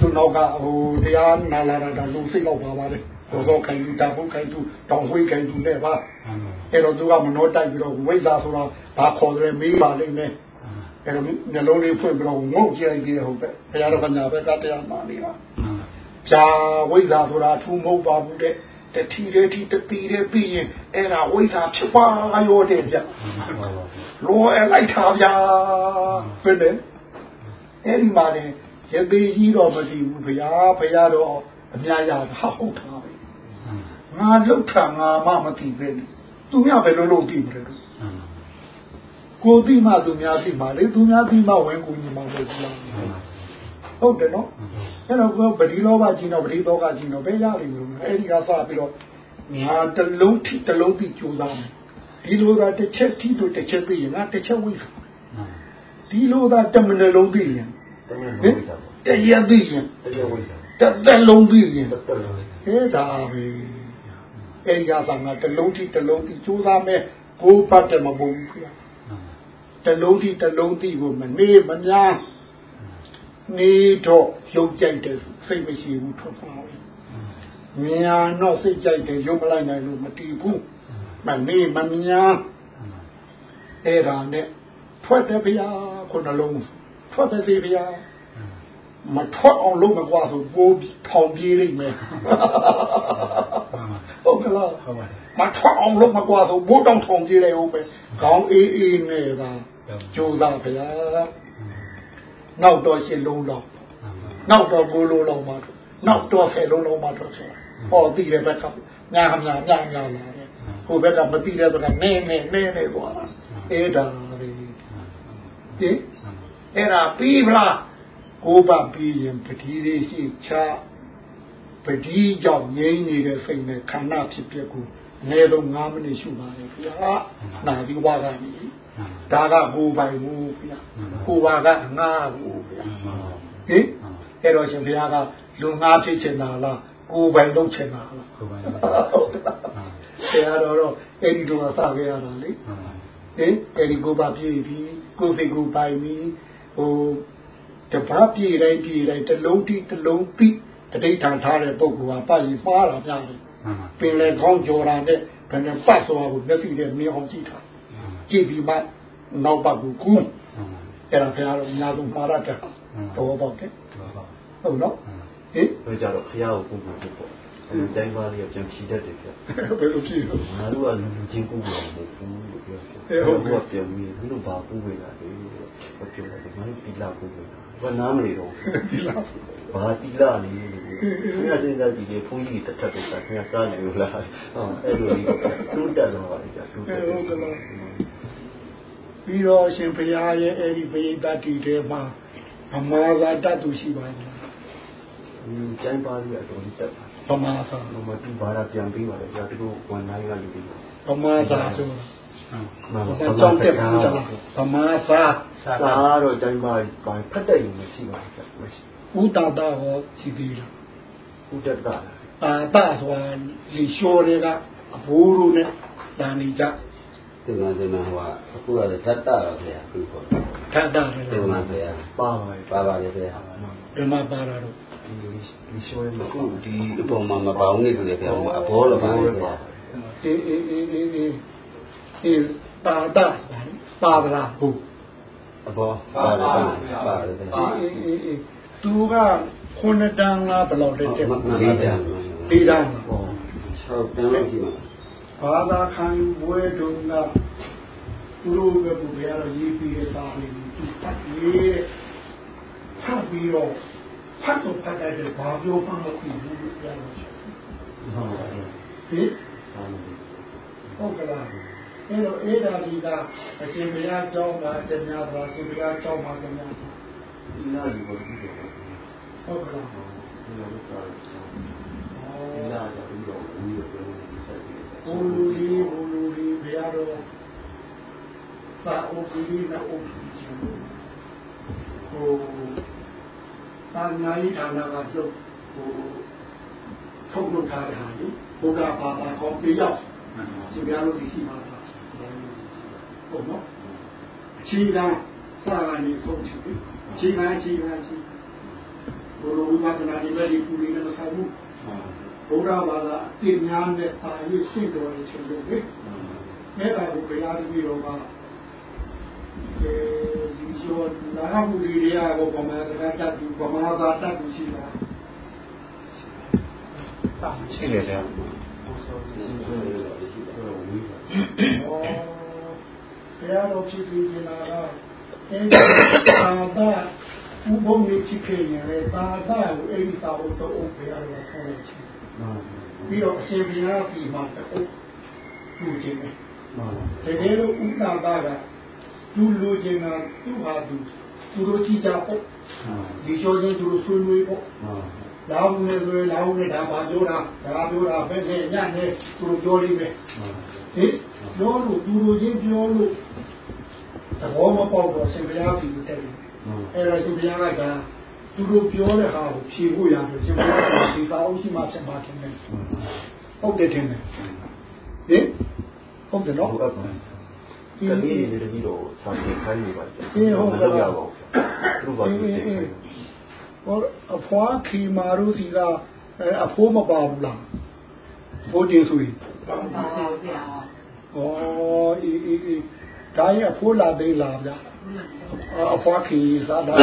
သူနောက်ကဟိုတရားနာလာတာလူစိတ်လောက်ပါပါတယ်ဟိုတော့ခိုင်လူတာဖို့ခိုင်လူတောင်ဝိခိုင်လူနဲ့ပါအဲ့တော့သူကမနှောတိုက်ပြီးတော့ဝိဇ္ဇာဆိုတာဘာခေါ်တယ်မေးပါလိမ့်မယ်အဲ့တော့နှလုံးလေးဖွင့်ပြီးတော့ငုတ်ကြည့်လိုက်ပြီးဟုတ်ပဲဘုရားတော်ကညာဘက်ကတရားမှနေတာ ဖြာဝိဇ္ဇာဆိုတာထူမဟုတ်ပါဘူးတဲ့တတိတဲ့တိတတိတဲ့ပြီးရင်အဲ့ဒါဝိဇ္ဇာဖြစ်ပါရောတဲ့ဗျလောအဲ့လိုက်တာဗျာဘယ်နဲ့အဲ့ဒီမှာလေရသေးကြီးတော့မတည်ဘူးဘုရားဘုရားတော့အများရတာဟုတ်တာပဲငါလုတ်တာငါမှမသိပဲသူများပဲလို့လို့သိမလဲကိုသိမှသူများသိမှလေသူများသိမှဝင်ကူညီမှာမဟုတ်ဘူးလား ဟုတ်တယ်နော်အဲ့တော့ကိုပတိလောဘကြီးတော့ပတိသောကကြီးတော့ဘယ်ရလိမ့်မလို့အဲ့ဒီကစပြီးတော့ငါတလုံးထိတလုံးပြီးကြိုးစားမယ်ဒီလိုသာတစ်ချက်ထိတို့တစ်ချက်ပြီးရင်ငါတစ်ချက်ဝိသဒီလိုသာတမနလုံးပြီးရင်တမနလုံးပြီးတာတရပြီးရင်တရဝိသတသက်လုံးပြီးရင်တသက်လုံးဟဲ့ဒါပဲအဲ့ဒီကစားငါတလုံးထိတလုံးပြီးကြိုးစားမယ်ကိုယ်ပတ်တယ်မပုံဘူးခင်ဗျတလုံးထိတလုံးပြီးကိုမနေမများ နေတော့ရုပ်ကြိုက်တယ်စိတ်မရှိဘူးထွက်သွားပြီမြန်တော့စိတ်ကြိုက်တယ်ရုပ်မလိုက်နိုင်လို့မတည်ဘူးမနေမမြန်အဲ့ဒါနဲ့ထွက်တယ်ဗျာခုနှလုံးထွက်တယ်စီဗျာမထွက်အောင်လုပ်မကွာဆိုကိုထောင်ပြေးလိမ့်မယ်ဟုတ်ကလားဟုတ်ပါမထွက်အောင်လုပ်မကွာဆိုဘိုးတောင်ထောင်ပြေးလိုက်အောင်ပဲခေါင်းအေးအေးနဲ့သာကြိုးစားဗျာ နောက်တော့ရှင်းလုံးတော့နောက်တော့ကိုလိုလုံးမှနောက်တော့ဆယ်လုံးလုံးမှထွက်ဆိုဟောတည်တဲ့ဘက်ကညာညာညာညာလာတယ်ဟိုဘက်ကမတည်တဲ့ဘက်ကနဲနဲနဲနဲသွားတာအဲ့ဒါလေဟင်အဲ့ဒါပြီးဗလားကိုးပတ်ပြီးရင်ပတိလေးရှိချပတိကြောင့်ငြိမ်းနေတဲ့စိတ်နဲ့ခန္ဓာဖြစ်ဖြစ်ကိုအနည်းဆုံး9မိနစ်ရှုပါလေခင်ဗျာနာဒီဝါကနေ ဒါကကိုယ်ပိုင်ဘူးခင်ဗျာကိုယ်ပါကငါဘူးခင်ဗျာဟင်အဲ့တော့ရှင်ဘုရားကလူငါဖြစ်ချင်တာလားကိုယ်ပိုင်လုပ်ချင်တာလားကိုယ်ပိုင်ဟုတ်ဆရာတော်တော့အဲ့ဒီတော့စခဲ့ရတာလေဟင်အဲ့ဒီကိုယ်ပါပြည့်ပြီကိုယ်စိတ်ကိုပိုင်ပြီဟိုတပတ်ပြည့်တိုင်းပြည့်တိုင်းတစ်လုံးတိတစ်လုံးတိအဋိဌာန်ထားတဲ့ပုဂ္ဂိုလ်ကပတ်ရင်မှားတာပြတယ်ပင်လေကောင်းကြော်တာနဲ့ဘယ်နဲ့ပတ်သွားကိုမျက်စိနဲ့မြင်အောင်ကြည့်တာ ကြည့်ပြီးမှနောက်ပတ်ကိုကူးအဲ့ဒါဘုရားတော်အများဆုံးမှားရတယ်တော်ပေါ့တဲ့ဟုတ်နော်ဟင်ဘယ်ကြတော့ဘုရားကိုကူးဖို့ပေါ့အဲတိုင်းပါလေးပြန်ဖြီတတ်တယ်ဗျဘယ်လိုဖြီလဲငါတို့ကလူလူချင်းကူးလို့မဟုတ်ဘူးလို့ပြောတယ်ဟုတ်ကဲ့ပြန်ပြီးဘယ်လိုပါကူးဝေးလာတယ်လို့ပြောတယ်ငါတို့တီလာကူးဝေးလာဘာနားမလဲတော့တီလာဘာတီလာနေလို့ခင်ဗျာစဉ်းစားကြည့်လေဘုန်းကြီးတက်တက်တက်ခင်ဗျာစားနေလို့လားဟောအဲ့လိုလေးတိုးတက်လာပါလေကြာတိုးတက်ဟုတ်ကဲ့ ပြီးတော့ရှင်ဘုရားရဲ့အဲ့ဒီဘိဒတိထဲမှာအမာသာတတ်သူရှိပါတယ်။ကျိုင်းပါရအတော်ကြီးတက်ပါပမာသာမတူဘာသာပြန်ပြီးပါလေကြာသူတို့ဝန်နိုင်ကလူတွေပမာသာဆိုမှန်ပါကြောင်းတက်ဘူးလားဗမာစာစာတော့တိုင်းပါပါဖတ်တဲ့ယူမရှိပါဘူးမရှိဥတာတာဟောရှိသေးလားဥတတတာတာဆိုတာလီလျှော်တွေကအဘိုးတို့နဲ့တန်နေကြ ဒီမှာဒီမှာဟိုအခုကလည်းဓာတ်တာပါဗျာအခုပေါ့ဓာတ်တာလေဒီမှာဗျာပါပါပါပါလေဗျာဒီမှာပါတာတော့ဒီဒီရှောရမခုဒီအပေါ်မှာမပါဘူးနေတူတယ်ဗျာအဘောလိုပါလေဗျာအေးအေးအေးအေးအေးအေးပါတာပါပါလားဟုတ်အဘောပါတယ်ပါတယ်အေးအေးအေးသူကခုနှစ်တန်းလားဘယ်လောက်တက်တက်လေးတန်းလေးတန်းဟုတ်6တန်းလောက်ရှိပါ ဘာသာခံဘွဲတုံကသူတို့ကဘုရားတော်ရေးပြီးတဲ့သားလေးသူဖတ်ရေးဖတ်ပြီးတော့ဖတ်တော့ဖတ်တဲ့ဘာပြောမှမသိဘူးလို့ပြောလို့ရှိတယ်ဟုတ်ပါဘူးဟင်ဟုတ်ကလားအဲ့တော့အေဒါဒီကအရှင်ဘုရားကြောင်းမှာတညာတော်အရှင်ဘုရားကြောင်းမှာတညာဒီနာယူဖို့ဒီလိုဟုတ်ကလားဒီလိုဆိုဒီနာကြောင့်ဒီလိုဝီးရ ပြောနေတယ်ဘိုလူလီဘိုလူလီဘုရားတော်သာအိုပီနာအိုပီချင်ဟိုတာညာဤဌာနကပြုတ်ဟိုထုတ်လုပ်ထားတဲ့ဟာလေဘုရားဘာသာကောင်းပြရောက်ရှင်ဘုရားတို့ရှိမှာပါဟုတ်နော်အခြေခံစာကနေဆုံးချင်အခြေခံအခြေခံအခြေဘုလိုဝိပဿနာဒီမဲ့ဒီပူရင်းနဲ့မဆိုင်ဘူး ဘုရားဘာသာအတင်များနဲ့ပါရရှင်းတော်နေခြင်းလို့လေအဲ့ဒါကိုဘုရားတပည့်တော်ကအဲဒီကျော်နာမှုတွေကတော့ပမာဒကတတ်ဘူးပမာသာတတ်ဘူးရှိတာရှိတယ်ဗျာဩဘုရားတော်ဖြစ်ပြီးနေတာကအဲဒီသာသာဥပုံကြီးဖြစ်ခဲ့ရင်လေသာသာကိုအဲဒီသာဟုတ်တော့ဘုရားတော်ဆောင်းလိုက်ချင် ပြီးတော့အရှင်ဘုရားပြည်မှာတူတူခြင်းပဲတကယ်လို့ဥဒ္ဒါကသူလိုချင်တာသူ့ဟာသူသူတို့ကြည့်ကြပေါ့ဒီကျော်ချင်းသူတို့ဆွေးနွေးပေါ့လာဦးနေဆိုရင်လာဦးနေဒါပါပြောတာဒါပြောတာပဲနဲ့ညနေသူတို့ပြောလိမ့်မယ်ဟင်ပြောလို့သူတို့ချင်းပြောလို့သဘောမပေါက်တော့ရှင်ဘုရားပြည်တက်တယ်အဲ့တော့ရှင်ဘုရားကဒါ သူတို့ပြောတဲ့ဟာကိုဖြေဖို့ရတယ်ရှင်ဘုရားကဒီသာအောင်ရှိမှဖြစ်မှာတယ်ဟုတ်တယ်ထင်တယ်ဟင်ဟုတ်တယ်နော်ဟုတ်ပါဘူးကလေးတွေလည်းပြီးတော့စာပေခိုင်းနေပါတယ်အေးဟုတ်ကဲ့ပါသူတို့ပါသူတွေဟောအဖွားခီမာရုစီကအဖိုးမပါဘူးလားဘိုးတင်ဆိုရင်ပါပါဗျာဩအေးအေးအေးဒါရင်အဖိုးလာသေးလားဗျာအဖွားခီစားတာ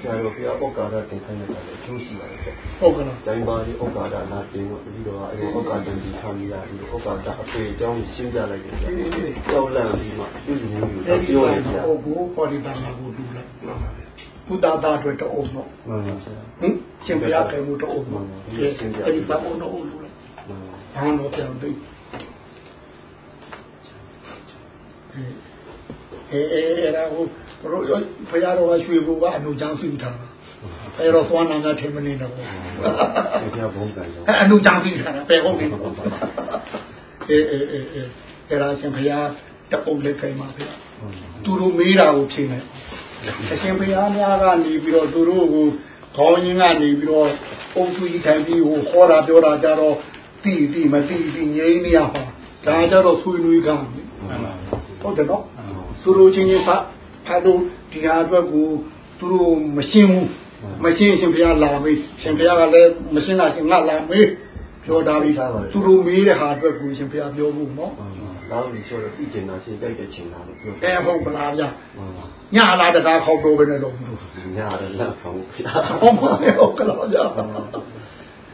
ဆရာတို့ဘုရားဩကာဒတင်ခိုင်းနေတာလည်းအကျိုးရှိပါတယ်ဟုတ်ကဲ့။တိုင်းပါဒီဩကာဒနာတင်လို့ပြီးတော့အဲဩကာဒတင်ဒီခံရပြီးဩကာဒအပေအကြောင်းရှင်းပြလိုက်တယ်။ကြောက်လန့်ပြီးမှသူ့လူမျိုးကိုပြောရတယ်ဗျာ။ဟုတ်ဘူးပေါ်ဒီတန်ကိုဒူလိုက်။ဘုဒ္ဓသာအတွက်တော့အောင်တော့မှန်ပါဗျာ။ဟင်ရှင်ဘုရားကမှုတော့အောင်တော့အဲဒီပါအောင်တော့အောင်လို့။ဘာလို့ပြောင်းသိအဲအဲအဲ့ဒါ ကိုဘုရားတော်ကရွှေဘူကအနုချမ်းစီထားတာအဲ့တော့သွားနာကထင်မနေတော့ဘူးဘုရားဘုံကံရောအနုချမ်းစီထားတာပဲဟုတ်ပြီအေးအေးအေးအေးအဲ့ဒါရှင်ဘုရားတအုပ်လက်ခိုင်းပါဗျာသူတို့မေးတာကိုဖြေမယ်အရှင်ဘုရားများကနေပြီးတော့သူတို့ကိုခေါင်းရင်းကနေပြီးတော့အုပ်စုကြီးထိုင်ပြီးဟိုခေါ်တာပြောတာကြတော့တီးတီးမတီးတီးငြိမ်းနေရပါဒါကြတော့ဆွေးနွေးကမ်းဟုတ်တယ်နော်သူတို့ချင်းချင်းဖတ် ဖတ်လို့ဒီဟာအတွက်ကိုသူတို့မရှင်းဘူးမရှင်းရှင်ဘုရားလာမေးရှင်ဘုရားကလည်းမရှင်းတာရှင်ငါလာမေးပြောတာပြီးသူတို့မေးတဲ့ဟာအတွက်ကိုရှင်ဘုရားပြောဘူးနော်နောက်ပြီးဆိုတော့သိကျင်တာရှင်ကြိုက်တဲ့ချိန်လာလို့ပြောအဲဟုတ်ပါလားဗျာညလာတကားခေါက်တော့ပဲနဲ့တော့ညရလက်ခေါက်ဗျာဟုတ်ပါလေဟုတ်ကလားဗျာ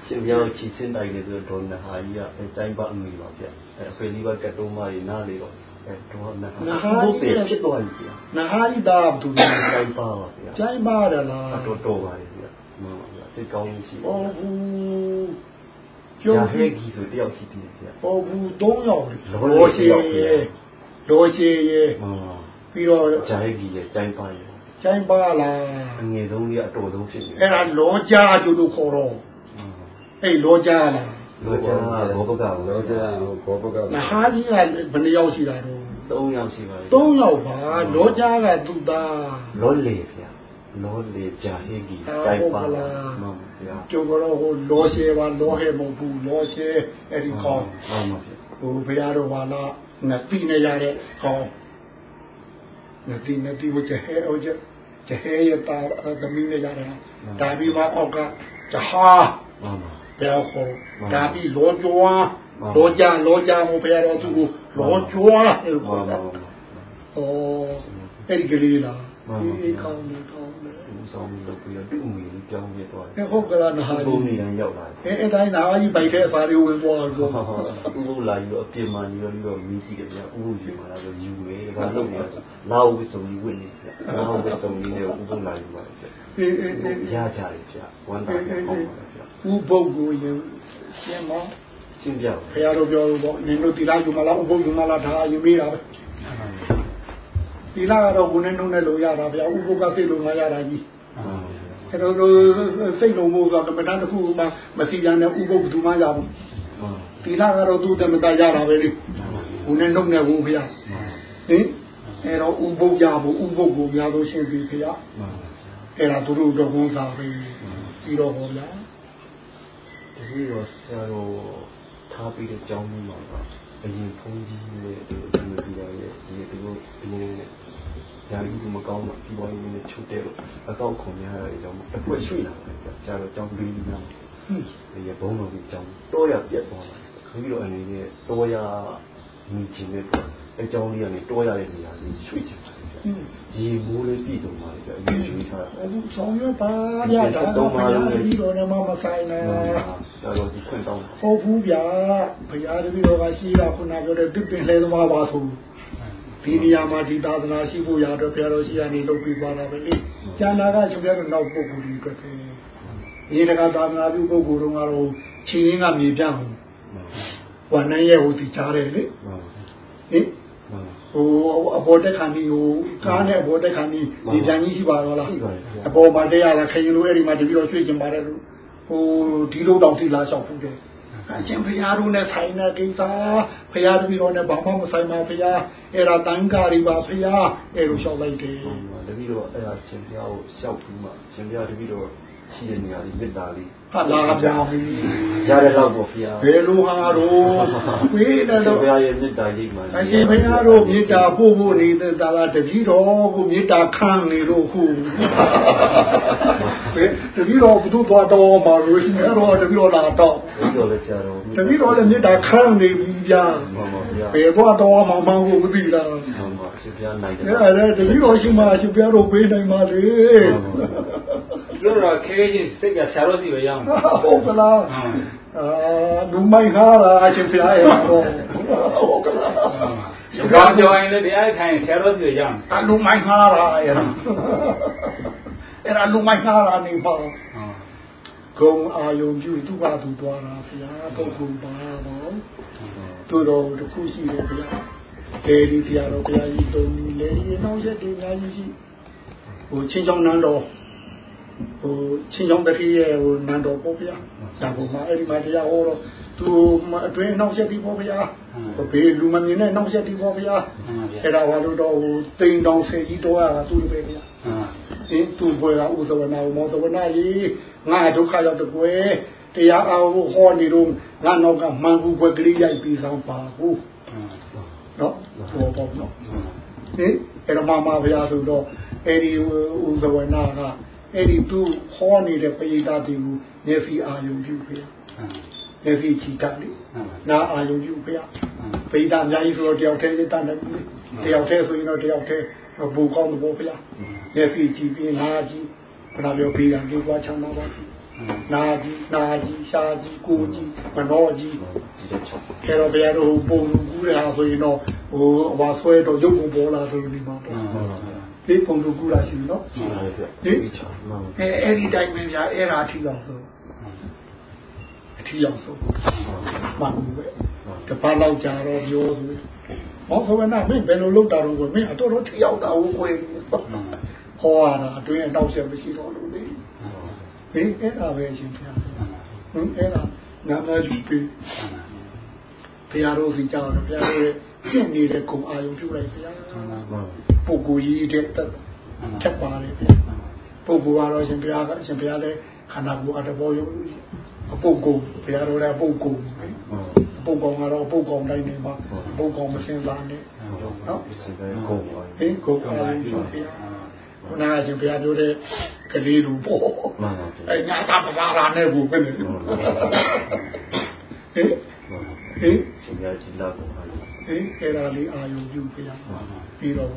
ရှင်ပြောချီစင်းတိုက်နေဆိုတော့နဟာကြီးကအဲတိုင်းပါအမိပါဗျအဲအဖေလေးကကတ်တော့မရီနားလေတော့ တော့နဟာဘုပေဖြစ်သွားပြီဗျာနဟာဤတာဘူးကျိုင်းပါပါဗျာကျိုင်းပါတယ်လားတော်တော်ပါလေဗျာမှန်ပါဗျာစိတ်ကောင်းရှိပါဘူးကျောင်းဟဲကြီးဆိုတယောက်ရှိပြီဗျာဟောဘူး၃ယောက်လောရှိရေလောရှိရေမှန်ပြီးတော့ဂျာဟဲကြီးရဲ့ကျိုင်းပါရဲ့ကျိုင်းပါလားအငယ်ဆုံးကြီးအတော်ဆုံးဖြစ်နေအဲ့ဒါလောကြကျတို့ခေါ်တော့အဲ့လောကြလားလောကြဘောပကလောကြဘောပကမဟာကြီးကဘယ်နှယောက်ရှိတာတော့ 3ယောက်ရှိပါတယ်3ယောက်ပါလောကြကသူ့သားလောလေဗျာလောလေဂျာဟေဂီတိုင်ပါလာမှန်ဗျာကျုပ်ကတော့ဟိုလောရှဲပါလောဟဲမဟုတ်ဘူးလောရှဲအဲ့ဒီကောင်းမှန်ပါဗျာဟိုဘုရားတော်ဘာလားငတိနေရတဲ့ကောင်းငတိငတိဝချဟဲဟိုကျချဟဲရတာသမီးနေရတယ်ဒါပြီးမှအောက်ကဂျဟာမှန်ပါဘယ်ဟောဒါပြီးလောကျွား လောကြလောကြဟိုဘုရားတော်သူကိုလောကျွားဟဲ့ခေါ်တာဩအဲ့ဒီကလေးလားဒီကောင်းနေကောင်းဦးဆောင်ပြီးလုပ်ပြီးတော့သူ့အမေကြီးပြောင်းပြသွားတယ်ဟုတ်ကလားနာဟာကြီးပုံနေရန်ရောက်လာတယ်အဲအဲ့တိုင်းနာဟာကြီးပိုက်တဲ့အစာတွေဝင်သွားတော့ဟုတ်ဟုတ်ဥပုလာကြီးတော့အပြင်မှာကြီးတော့ပြီးတော့မီးကြည့်တယ်ဗျဥပုကြီးမှာလာတော့ယူမယ်ဒါလုပ်နေတော့လာဝစ်စုံကြီးဝစ်နေဗျလာဝစ်စုံကြီးနဲ့ဥပုလာကြီးပါဗျအေးအေးအေးရကြတယ်ဗျဝမ်းသာတယ်ဟုတ်ပါဗျဥပုကိုရင်ရှင်းမ ရှင်းပြဘုရားတို့ပြောလို့ပေါ့နင်တို့တိလာယူမလားဥပုယူမလားဒါအရင်မေးတာပဲဒီလာကတော့ကိုနေနှုံးနဲ့လို့ရတာဗျာဥပုကစိတ်လို့ငါရတာကြီးအဲ့တော့စိတ်လုံးမို့ဆိုတော့မတန်းတစ်ခုမှမစီရတဲ့ဥပုပ်ဘသူမှရဘူးဒီလာကတော့သူတမတရတာပဲလေကိုနဲ့နှုတ်နဲ့ဘူးဗျာဟင်အဲ့တော့ဥပုပ်ရဖို့ဥပုပ်ကိုများလို့ရှင်းပြီဗျာအဲ့ဒါသူတို့တော့ဘုရားပဲပြီးတော့ဟောဗျာတတိယဆရာတော် ထားပြီးတဲ့ကြောင်းကြီးမှာအရင်ဘုန်းကြီးနဲ့ဒီလိုဒီလိုရဲ့ဒီလိုဒီလိုညာကြီးမကောင်းတော့ဒီဘဝကြီးနဲ့ချုပ်တဲ့အကောက်ခွန်များတဲ့အကြောင်းအကွက်ရွှေ့လာတယ်ကြာတော့ကြောင်းပြီးနေတယ်ဒီဘုံတော်ကြီးကြောင်းတော့ရပြတ်သွားတယ်ပြီးတော့အနေနဲ့တော့ရမြင်ခြင်းနဲ့အကြောင်းလေးကနေတော့ရတဲ့နေရာလေးရွှေ့ချင်တယ် ရေမိုးလေးပြည်စုံပါလေအရင်ရွှေ့ထားတာအခုဆောင်ရပါဗျာဒါတော့ဘုရားတပည့်တော်နဲ့မှမဆိုင်နဲ့ဒါတော့ဒီခွင့်တောင်းဟုတ်ဘူးဗျာဘုရားတပည့်တော်ကရှိတာခုနပြောတဲ့တစ်ပင်လဲသမားပါဆိုဒီနေရာမှာဒီသာသနာရှိဖို့ရတော့ဘုရားတော်ရှိရနေလုပ်ပြီးပါတာပဲလေကျန်တာကရှင်ဘုရားတို့နောက်ပုဂ္ဂိုလ်တွေအတွက်ပဲဒီတကသာသနာပြုပုဂ္ဂိုလ်တို့ကတော့ချင်းရင်းကမြေပြန့်ဘူးဝဏ္ဏရဲ့ဟိုဒီချားတယ်လေဟင် ဟိုအပေါ်တက်ခါနီဟိုကားနဲ့အပေါ်တက်ခါနီဒီကြံကြီးရှိပါတော့လားအပေါ်မှာတရားလာခရင်လို့အဲ့ဒီမှာတပြီးတော့ရွှေ့ကျင်ပါတယ်လို့ဟိုဒီလိုတောင်ထိလာလျှောက်ဖူးတယ်အရှင်ဘုရားတို့နဲ့ဆိုင်တဲ့ကိစ္စဘုရားတပည့်တော်နဲ့ဘာမှမဆိုင်ပါဘုရားအဲ့ဒါတန်ကားတွေပါဘုရားအဲ့လိုလျှောက်လိုက်တယ်တပည့်တော်အဲ့ဒါရှင်ဘုရားကိုလျှောက်ပြီးမှရှင်ဘုရားတပည့်တော်ရှိတဲ့နေရာလေးမေတ္တာလေးဟာလာပြပြီရတဲ့လောက်ပေါ့ဗျာဘယ်လိုဟာတော့ဝေးတယ်တော့ဘုရားရဲ့မေတ္တာရိပ်မှာအရှင်ဘုရားတို့မေတ္တာပို့ဖို့နေတဲ့တာကတပည့်တော်ကိုမေတ္တာခံနေလို့ခုဘယ်တပည့်တော်ဘုသူ့သွားတော်မှာလို့ရှိနေတော့တပည့်တော်လာတော့တပည့်တော်လည်းဆရာတော်တပည့်တော်လည်းမေတ္တာခံနေပြီဗျာမှန်ပါဗျာဘယ်သွားတော်မှမဟုတ်ဘူးမသိလားမှန်ပါရှင်ဘုရားနိုင်တယ်အဲ့ဒါတပည့်တော်ရှိမှရှင်ဘုရားတို့ပေးနိုင်ပါလေ တို့တော့ခဲချင်းစိတ်ကဆရာတော်စီပဲရအောင်ဟုတ်ကလားအာလူမိုက်ခါတာအရှင်ဖျားရဲ့တော့ဟုတ်ကလားဘာကြောင်းလဲတရားထိုင်ဆရာတော်စီရအောင်အလူမိုက်ခါတာရဲ့အဲ့ဒါလူမိုက်ခါတာနေပါဂုံအာယုံပြုသူ့ဘာသူသွားတာဖျားပုဂ္ဂိုလ်ပါတော့တို့တော့တခုရှိတယ်ဗျာအဲဒီဖျားတော့ဘုရားကြီးတုံးလေဒီနောက်ရက်ဒီအများကြီးရှိဟိုချင်းချောင်းနန်းတော် ဟိုချင်းချောင်းတတိရဲ့ဟိုနန်းတော်ပေါ့ဗျာ။ဒါပုံမှာအဲ့ဒီမှာတရားဟောတော့သူအတွင်းနောက်ဆက်ပြီးပေါ့ဗျာ။ဟိုဘေးလူမမြင်တဲ့နောက်ဆက်ပြီးပေါ့ဗျာ။အဲ့ဒါဘာလို့တော့ဟိုတိန်တောင်ဆယ်ကြီးတော့ကသူ့ပဲဗျာ။အင်းသူ့ဘွယ်ကဥဇဝနာမောဇဝနာကြီးငါဒုက္ခရောက်တဲ့ကွယ်တရားအောင်ဟောနေတော့ငါနောက်ကမှန်ဘူးဘွယ်ကလေးရိုက်ပြီးဆောင်ပါဘူး။နော်ဘောပေါ့နော်။ဟင်အဲ့တော့မမဗျာဆိုတော့အဲ့ဒီဥဇဝနာက အဲ့ဒီသူဟောနေတဲ့ပရိသတ်တွေကိုမျက်စိအာယုံပြုဖေးမျက်စိကြည့်တတ်လေနာအာယုံပြုဖေးပရိသတ်အများကြီးဆိုတော့တယောက်တည်းတတ်တယ်တယောက်တည်းဆိုရင်တော့တယောက်တည်းဘူကောင်းတော့ဖေးမျက်စိကြည့်ပြီးနာကြည့်ခဏပြောပေးတာကြိုးပွားချမ်းသာပါစေနာကြီးနာကြီးရှားကြီးကိုကြီးမနှောကြီးခဲတော့ဘုရားတို့ပုံကူးရဆိုရင်တော့ဟိုအဝါဆွဲတော့ရုပ်ပုံပေါ်လာဆိုနေမှာပေါ့ ဒီပုံသူကူတာရှိနော်ရှိပါရဲ့ဗျဒီအဲအဲ့ဒီတိုင်းပဲဗျာအဲ့ဒါအထီအောင်ဆိုအထီအောင်ဆိုမှန်ဘူးပဲတပတ်လောက်ကြာတော့ပြောဆိုမောဆိုနာမင်းဘယ်လိုလုပ်တာတော့ကိုမင်းအတော်တော်ထီရောက်တာကိုကိုဟောရတာအတွင်းအနောက်ဆက်မရှိတော့လို့လေဟင်အဲ့ဒါပဲရှင်ဗျာဟင်အဲ့ဒါနာမယူပြီးဘုရားတို့စီကြောင်းဘုရားတို့ပြင့်နေတဲ့ကုံအာယုံပြုလိုက်ဘုရား ပုဂ္ဂိုလ်ကြီးတဲ့တက်ပါတယ်ဗျာပုဂ္ဂိုလ်ကတော့ရှင်ဘုရားကရှင်ဘုရားလည်းခန္ဓာကိုယ်အတဘောယုံအပုဂ္ဂိုလ်ဘုရားတို့လည်းပုဂ္ဂိုလ်ပုဂ္ဂိုလ်ကတော့ပုဂ္ဂိုလ်တိုင်းနေမှာပုဂ္ဂိုလ်မစင်စားနဲ့နော်ဟင်ကိုယ်အာယုံပြုဘုရားခုနကရှင်ဘုရားပြောတဲ့ကလေးလူပေါ့အဲညာတာပပါလာနဲ့ဘူးပဲဟင်ဟင်ရှင်ရကြီးလာကိုအားဟင်အဲ့ဒါလေးအာယုံပြုဘုရားပြီးတော့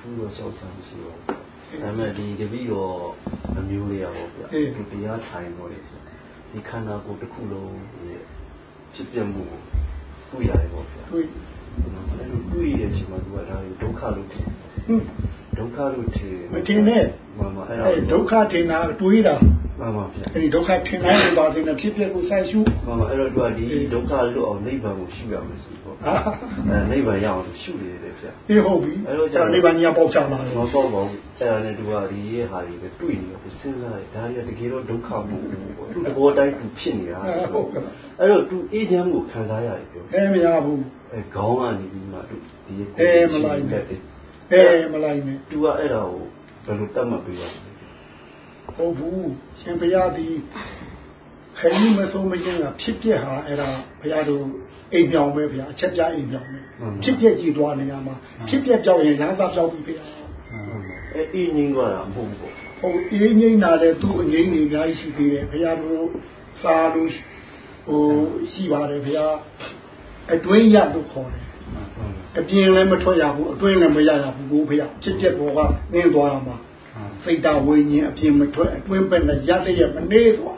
ဘုရားထူးတော့စောက်ချမ်းရှိတော့ဒါမဲ့ဒီတပည့်တော်အမျိုးတွေကပေါ့ဗျာဒီတရားထိုင်တော့လေဒီခန္ဓာကိုယ်တစ်ခုလုံးရဲ့ဖြစ်ပြမှုကိုတွေ့ရတယ်ပေါ့ဗျာတွေ့အဲ့လိုတွေ့ရတဲ့အချိန်မှာသူကဒါကိုဒုက္ခလို့ထင် ဒုက္ခလို့ထင်မထင်နဲ့မှန်ပါအဲ့ဒါဒုက္ခထင်တာတွေးတာမှန်ပါဗျာအဲ့ဒီဒုက္ခထင်တိုင်းပါတဲ့ဖြစ်ဖြစ်ကိုဆိုင်ရှုမှန်ပါအဲ့တော့သူကဒီဒုက္ခလွတ်အောင်နိဗ္ဗာန်ကိုရှုရမယ်ဆိုပေါ့အဲနိဗ္ဗာန်ရအောင်ရှုနေတယ်ဗျာအေးဟုတ်ပြီအဲ့တော့နိဗ္ဗာန်ကြီးပေါက်ချလာတယ်မပေါ့ပါဘူးအဲ့ဒါနဲ့သူကဒီရဲ့ဟာတွေပဲတွေ့နေတော့စဉ်းစားတယ်ဒါကြီးတကယ်တော့ဒုက္ခမဟုတ်ဘူးပေါ့သူတဘောတိုင်းသူဖြစ်နေတာဟုတ်ကဲ့အဲ့တော့သူအေးချမ်းမှုခံစားရတယ်ပြောအဲမရဘူးအဲခေါင်းကနေပြီးမှသူဒီအဲမလိုက်နဲ့ အဲမလိုက်နဲ့သူကအဲ့ဒါကိုဘယ်လိုတတ်မှတ်ပေးရလဲဟုတ်ဘူးရှင်ဘုရားဒီခရီးမဆုံးမချင်းကဖြစ်ပြဟာအဲ့ဒါဘုရားတို့အိမ်ပြောင်ပဲဘုရားအချက်ပြအိမ်ပြောင်ပဲဖြစ်ပြကြည့်သွားနေရမှာဖြစ်ပြကြောက်ရင်လမ်းသားကြောက်ပြီဘုရားအဲအင်းငင်းသွားတာမဟုတ်ဘူးဟုတ်အင်းငင်းတာလည်းသူ့အငိမ့်နေအများကြီးရှိသေးတယ်ဘုရားတို့စားလို့ဟိုရှိပါတယ်ဘုရားအတွင်းရလို့ခေါ်တယ် အပြင်လည်းမထွက်ရဘူးအတွင်းလည်းမရရဘူးဘုရားဖြစ်ပြပေါ်ကနင်းသွားရမှာစိတ်တဝိညာဉ်အပြင်မထွက်အတွင်းဘက်နဲ့ရတဲ့ရမနေသွား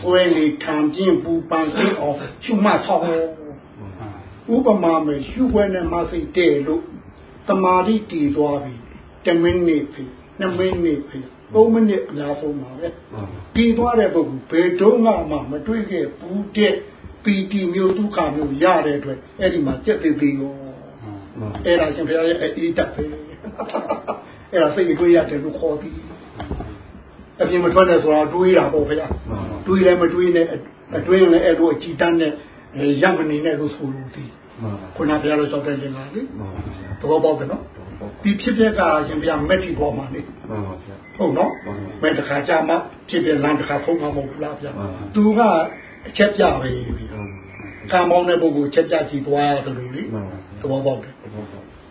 ဆွဲနေခံပြင်းပူပန်သိအောင်ရှုမှတ်ဆောင်ဥပမာမဲ့ရှုွယ်နဲ့မစိတ်တဲ့လို့တမာတိတည်သွားပြီ10မိနစ်ပြီ2မိနစ်ပြီ3မိနစ်အများဆုံးပါပဲတည်သွားတဲ့ပုဂ္ဂိုလ်ဘယ်တော့မှမတွေ့ခဲ့ဘူးတဲ့ပီတိမျိုးဒုက္ခမျိုးရတဲ့အတွက်အဲ့ဒီမှာစက်သေးသေးရော အဲ့ဒါရှင်ဘုရားရဲ့အေးတက်ပဲအဲ့ဒါစိတ်တွေးရတယ်လို့ခေါ်သည်အပြင်မထွက်နဲ့ဆိုတာတွေးတာပေါ့ဗျာတွေးလည်းမတွေးနဲ့အတွင်းလည်းအဲ့လိုအကြည်တန်းနဲ့ရမနေနဲ့လို့ဆိုလို့ဒီခုနဘုရားလိုကြောက်တဲ့ခြင်းလားလေသဘောပေါက်တယ်နော်ဒီဖြစ်ပြက်ကရှင်ဘုရားမက်တီပေါ်မှာလေဟုတ်နော်မက်တခါကြာမှဖြစ်ပြလမ်းတခါဆုံးမှာမဟုတ်ဘူးလားဗျာသူကအချက်ပြပဲကံမောင်းတဲ့ပုဂ္ဂိုလ်ချက်ကြကြည့်သွားတယ်လို့လေသဘောပေါက်တယ်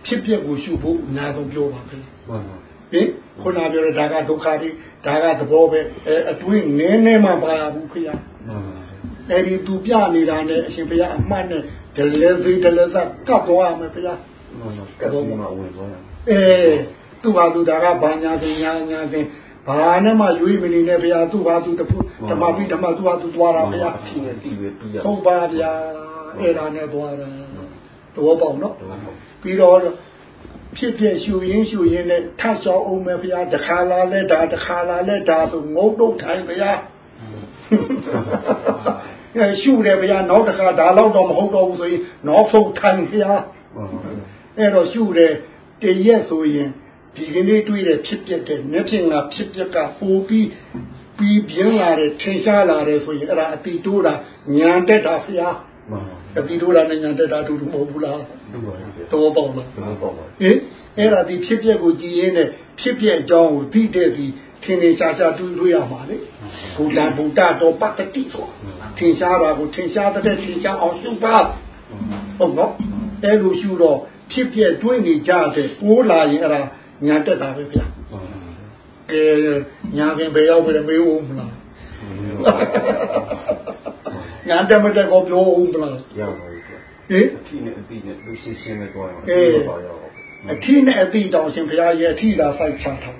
ဖြစ်ပျက်ကိုရှုဖို့အများဆုံးပြောပါပဲမှန်ပါဟင်ခုနပြောတဲ့ဒါကဒုက္ခတွေဒါကသဘောပဲအဲအတွင်းနည်းနည်းမှပါရဘူးခင်ဗျာမှန်ပါအဲ့ဒီသူပြနေတာနဲ့အရှင်ဘုရားအမှတ်နဲ့ဒလဲစိဒလဲစကပ်သွားမယ်ဘုရားမှန်ပါကပ်တော့မှဝင်သွားရအေးသူဟာသူဒါကဘာညာစင်ညာညာစင်ဘာနဲ့မှရွေးမနေနဲ့ဘုရားသူဟာသူတဖူဓမ္မပိဓမ္မသူဟာသူသွားတာဘုရားဖြစ်နေပြီပဲပြီးရဟုတ်ပါဗျာအဲ့ဒါနဲ့သွားတယ် တော်ပေါ့နော်ပြီးတော့ဖြစ်ဖြစ်ရှူရင်းရှူရင်းနဲ့ထတ်လျှောက်အောင်မယ်ဘုရားတခါလာလဲဒါတခါလာလဲဒါဆိုငုတ်တုတ်ထိုင်ဘုရားအဲရှူတယ်ဘုရားနောက်တခါဒါတော့တော့မဟုတ်တော့ဘူးဆိုရင်နောက်ဆုံးထိုင်ဘုရားအဲ့တော့ရှူတယ်တရက်ဆိုရင်ဒီကနေ့တွေ့တဲ့ဖြစ်ပျက်တဲ့မျက်ဖြင့်ကဖြစ်ပျက်ကပိုပြီးပြီးပြင်းလာတယ်ထင်ရှားလာတယ်ဆိုရင်အဲ့ဒါအတိတိုးတာညာတက်တာဘုရား အတိတိုးတာနဲ့ညာတက်တာအတူတူမဟုတ်ဘူးလားဟုတ်ပါဘူးတော်ပေါက်လားတော်ပေါက်ပါဟင်အဲ့ဒါဒီဖြစ်ပျက်ကိုကြည်ရင်းနဲ့ဖြစ်ပျက်အကြောင်းကိုသိတဲ့ဒီထင်နေရှားရှားတွေ့တွေ့ရမှာလေဘုရားဘုဒ္ဓတော်ပတ္တိဆိုထင်ရှားတာကိုထင်ရှားတဲ့ထင်ရှားအောင်ရှုပါဟုတ်နော်အဲ့လိုရှုတော့ဖြစ်ပျက်တွေ့နေကြတဲ့ပိုးလာရင်အဲ့ဒါညာတက်တာပဲဗျာကဲညာခင်ဘယ်ရောက်ပြီမေးဦးမလား ညာတက်မတက်ကိုပြောဦးမလားရောက်ပါပြီဟင်အထီးနဲ့အတိနဲ့လူရှင်းရှင်းနဲ့ကြွားရအောင်အေးအထီးနဲ့အတိတောင်ရှင်ဘုရားရဲ့အထီးသာစိုက်ချထား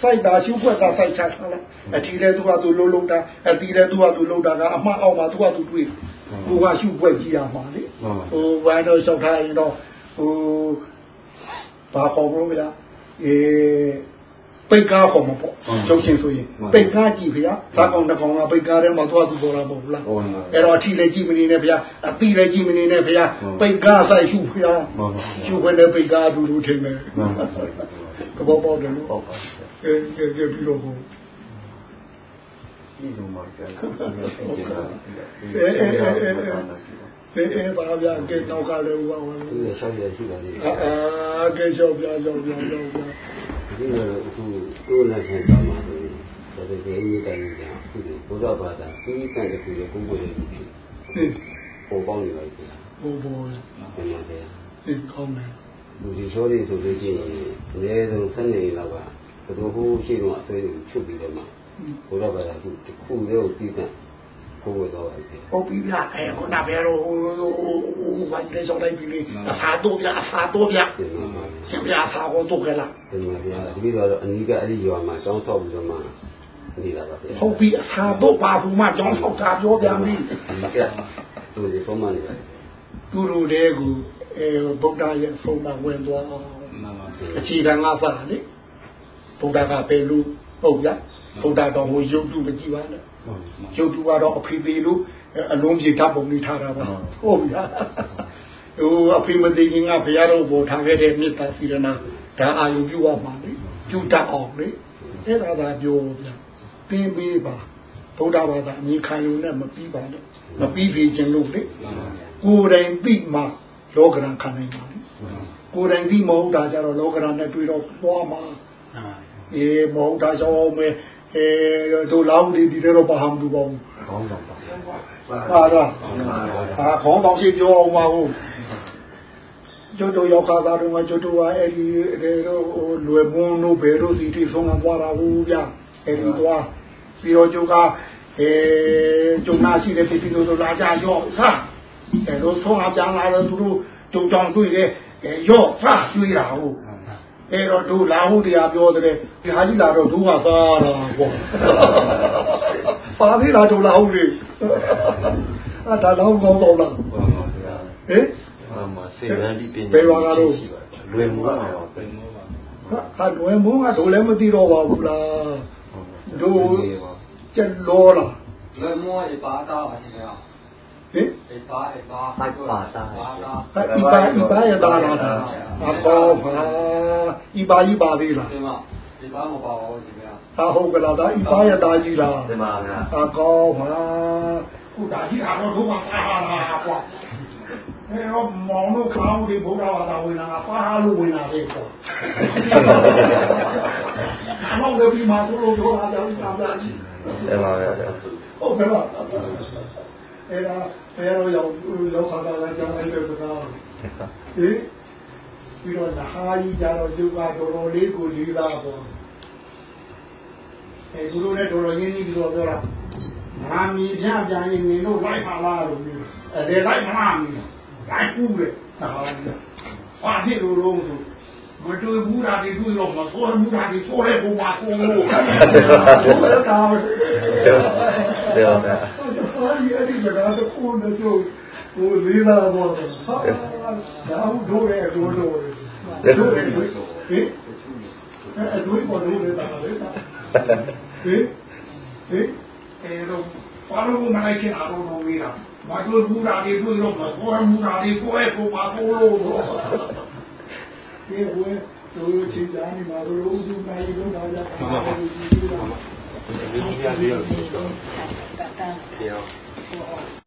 စိုက်တာရှုွက်တာစိုက်ချထားလားအထီးလဲသူကသူလုံးလုံးတာအတိလဲသူကသူလုံးတာကအမှအောက်မှာသူကသူတွေ့ကိုကရှုွက်ကြည့်ရမှာလေဟိုဘာတော့လျှောက်ထားရင်တော့ဟိုဘာခေါ်လို့မလားအေး ပိတ်ကားခေါ်မှာပေါ့ကျုပ်ရှင်ဆိုရင်ပိတ်ကားကြည့်ဗျာသာကောင်တကောင်ကပိတ်ကားထဲမှာသွားသူပေါ်လာမဟုတ်လားအဲ့တော့အထီလည်းကြည့်မနေနဲ့ဗျာအတိလည်းကြည့်မနေနဲ့ဗျာပိတ်ကားဆိုင်ရှုဗျာရှုခွင့်နဲ့ပိတ်ကားအတူတူထင်တယ်ကဘောပေါတယ်လို့အေးကြည့်ပြီးတော့ပြည့်စုံမှာကြတယ်အဲအဲ အဲအဲဘာဗျာကဲတော့ကလည်းဘာဝင်ဒီရှောက်ရရှိပါလိမ့်အာကဲရှောက်ပြရှောက်ပြရှောက်ပြဒီလိုအခုကိုယ်နဲ့ဆက်ပါမှာဆိုရင်ဒါပေမဲ့ဒီတိုင်းကအခုဘုရားဘာသာပြီးတဲ့တခုကိုကိုယ်ကိုယ်လေးဖြစ်ပေါ်ပေါက်နေပါပြီပေါ်ပေါ်တယ်ဟုတ်တယ်ဒီကောင်းတယ်လူဒီဆိုတွေဆိုလို့ရှိရင်အနည်းဆုံး7နှစ်လောက်ကတော်ဟိုးရှိတော့အသွေးကိုချုပ်ပြီးတော့မှဘုရားဘာသာခုတစ်ခုလေးကို ပြီးတဲ့ကိုယ်တော့ပဲဟုတ်ပြီဗျအဲခုနပဲတော့ဟိုဘာလဲဆောင်လိုက်ပြီအစာတော့ဗျအစာတော့ဗျရှင်ဗျအစာကိုတော့ကြလားဒီမှာဗျာဒီလိုတော့အနီးကအဲ့ဒီရွာမှာကျောင်းဆောက်ပြီးတော့မှနေတာပါဗျာဟုတ်ပြီအစာတော့ပါဘူးမှကျောင်းဆောက်တာပြောပြန်ပြီဒီကသူဒီပုံမှန်နေပါသူတို့တဲ့ကိုအဲဗုဒ္ဓရဲ့ဆုံးမဝင်သွားမှန်ပါအခြေခံကစားလေဗုဒ္ဓကပဲလို့ဟုတ်ဗျာဗုဒ္ဓတော်ဟိုရုပ်တုမကြည့်ပါနဲ့ ရုပ်တုကတော့အဖေသေးလို့အလုံးပြေဓာတ်ပုံလေးထားတာပါဟုတ်ဗျာဟိုအဖေမသေးခင်ကဘုရားတော်ပေါ်ထားခဲ့တဲ့မေတ္တာစီရနာဒါအာယုပြုရမှာလေပြုတတ်အောင်လေအဲ့ဒါသာပြောဗျာသင်ပေးပါဗုဒ္ဓဘာသာအမြင်ခံယူနဲ့မပြီးပါနဲ့မပြီးပြီခြင်းလို့လေကိုယ်တိုင်ပြီးမှလောကရန်ခံနိုင်ပါလေကိုယ်တိုင်ပြီးမဟုတ်တာကြတော့လောကရန်နဲ့တွေ့တော့သွားမှာအေးမဟုတ်တာကြောင့်မယ် အဲတို့လာဦးဒီဒီတော့ပါဟမ်သူပေါ့ခေါင်းဆောင်ပါပါတော့ဟာခေါင်းဆောင်ရှိပြောအောင်ပါဦးကျတို့ရောက်ခါသားတော့ကျတို့ကအဲ့ဒီတို့လွယ်မွန်းတို့ဘယ်တို့စီတိဆုံးသွားတာဘူးဗျအဲ့ဒီတော့ပြီးတော့ကျုပ်ကအဲကျုံနာရှိတဲ့ပြည်သူတို့လာကြရော့ဟာအဲတို့ဆုံးအပြန်လာတော့သူတို့ကျုံကြောင်တွေ့တယ်ရော့ဟာတွေ့တာဟုတ် အဲ့တော့တို့လာဟုတ်တရားပြောတဲ့ဒီဟာကြီးလာတော့တို့ကသားတာပေါ့ပါသေးလားတို့လာဟုတ်လေအဲ့ဒါတော့ကောင်းတော့လားဟင်မစေရန်ဒီပညာဘယ်ပါကတော့လွယ်မိုးပါပဲဟာလွယ်မိုးကတို့လည်းမသိတော့ပါဘူးလားတို့ကျက်လောလားလွယ်မိုးကပါတာပါရှင်ဗျာ ဟင်အပါအပါအပါတာအပါအပါရတာလားအပေါ်ပါဤပါဤပါသေးလားဒီမှာဒီပါမပါဘူးဒီမှာဟာဟုတ်ကလားဒါဤပါရတာကြီးလားဒီမှာဗျာအကောပါခုဒါကြီးကတော့တို့ကစားလာကွာအဲတော့မောင်တို့ခေါင်းဒီဘုရားဘာသာဝင်လာပါလို့ဝင်လာတယ်ကွာအမောင်တို့ဒီမှာသူတို့တို့အားကြောင့်စာပြကြီးဒီမှာဗျာဟုတ်ကဲ့ပါ အဲ့ဒါဘယ်တော့ရောက်ရောက်ခါတာလဲကြောင်းလိုက်တဲ့စကားဟင်ပြီးတော့ဟာကြီးကြတော့ယူကတော်တော်လေးကိုလေးလာပေါ့အဲသူတို့လည်းတော်တော်ရင်းနှီးပြီးတော့ပြောတာငါမီပြပြန်ရင်နေလို့လိုက်ပါလားလို့ပြောအဲလိုက်မလားမီလိုက်ဘူးလေဟာဘာဖြစ်လို့လို့ဆို မတွေ့ဘူးတာဒီတွေ့တော့မဆိုးဘူးတာဒီဆိုးရဲပုံပါဆိုးလို့ဟုတ်တာပဲတယ်တယ်ဟာဒီအဒီကဒါတော့ကိုယ်နဲ့ကျိုးဟိုလေးလာတော့ဟာဒါဟုတ်တို့ရဲတို့တို့တို့ရဲဟင်အဲတို့ပေါ်တို့ရဲတာလေဟင်ဟင်အဲတော့ဘာလို့မလိုက်ချင်အောင်လုပ်နေတာမတွေ့ဘူးတာဒီတွေ့တော့မဆိုးဘူးတာဒီဆိုးရဲပုံပါဆိုးလို့ ဒီဝဲတို့ချင်းကြနေမှာတို့ဥဒုနိုင်လို့တော့ကြတာပါဘုရားဒီလိုပြရသေးတယ်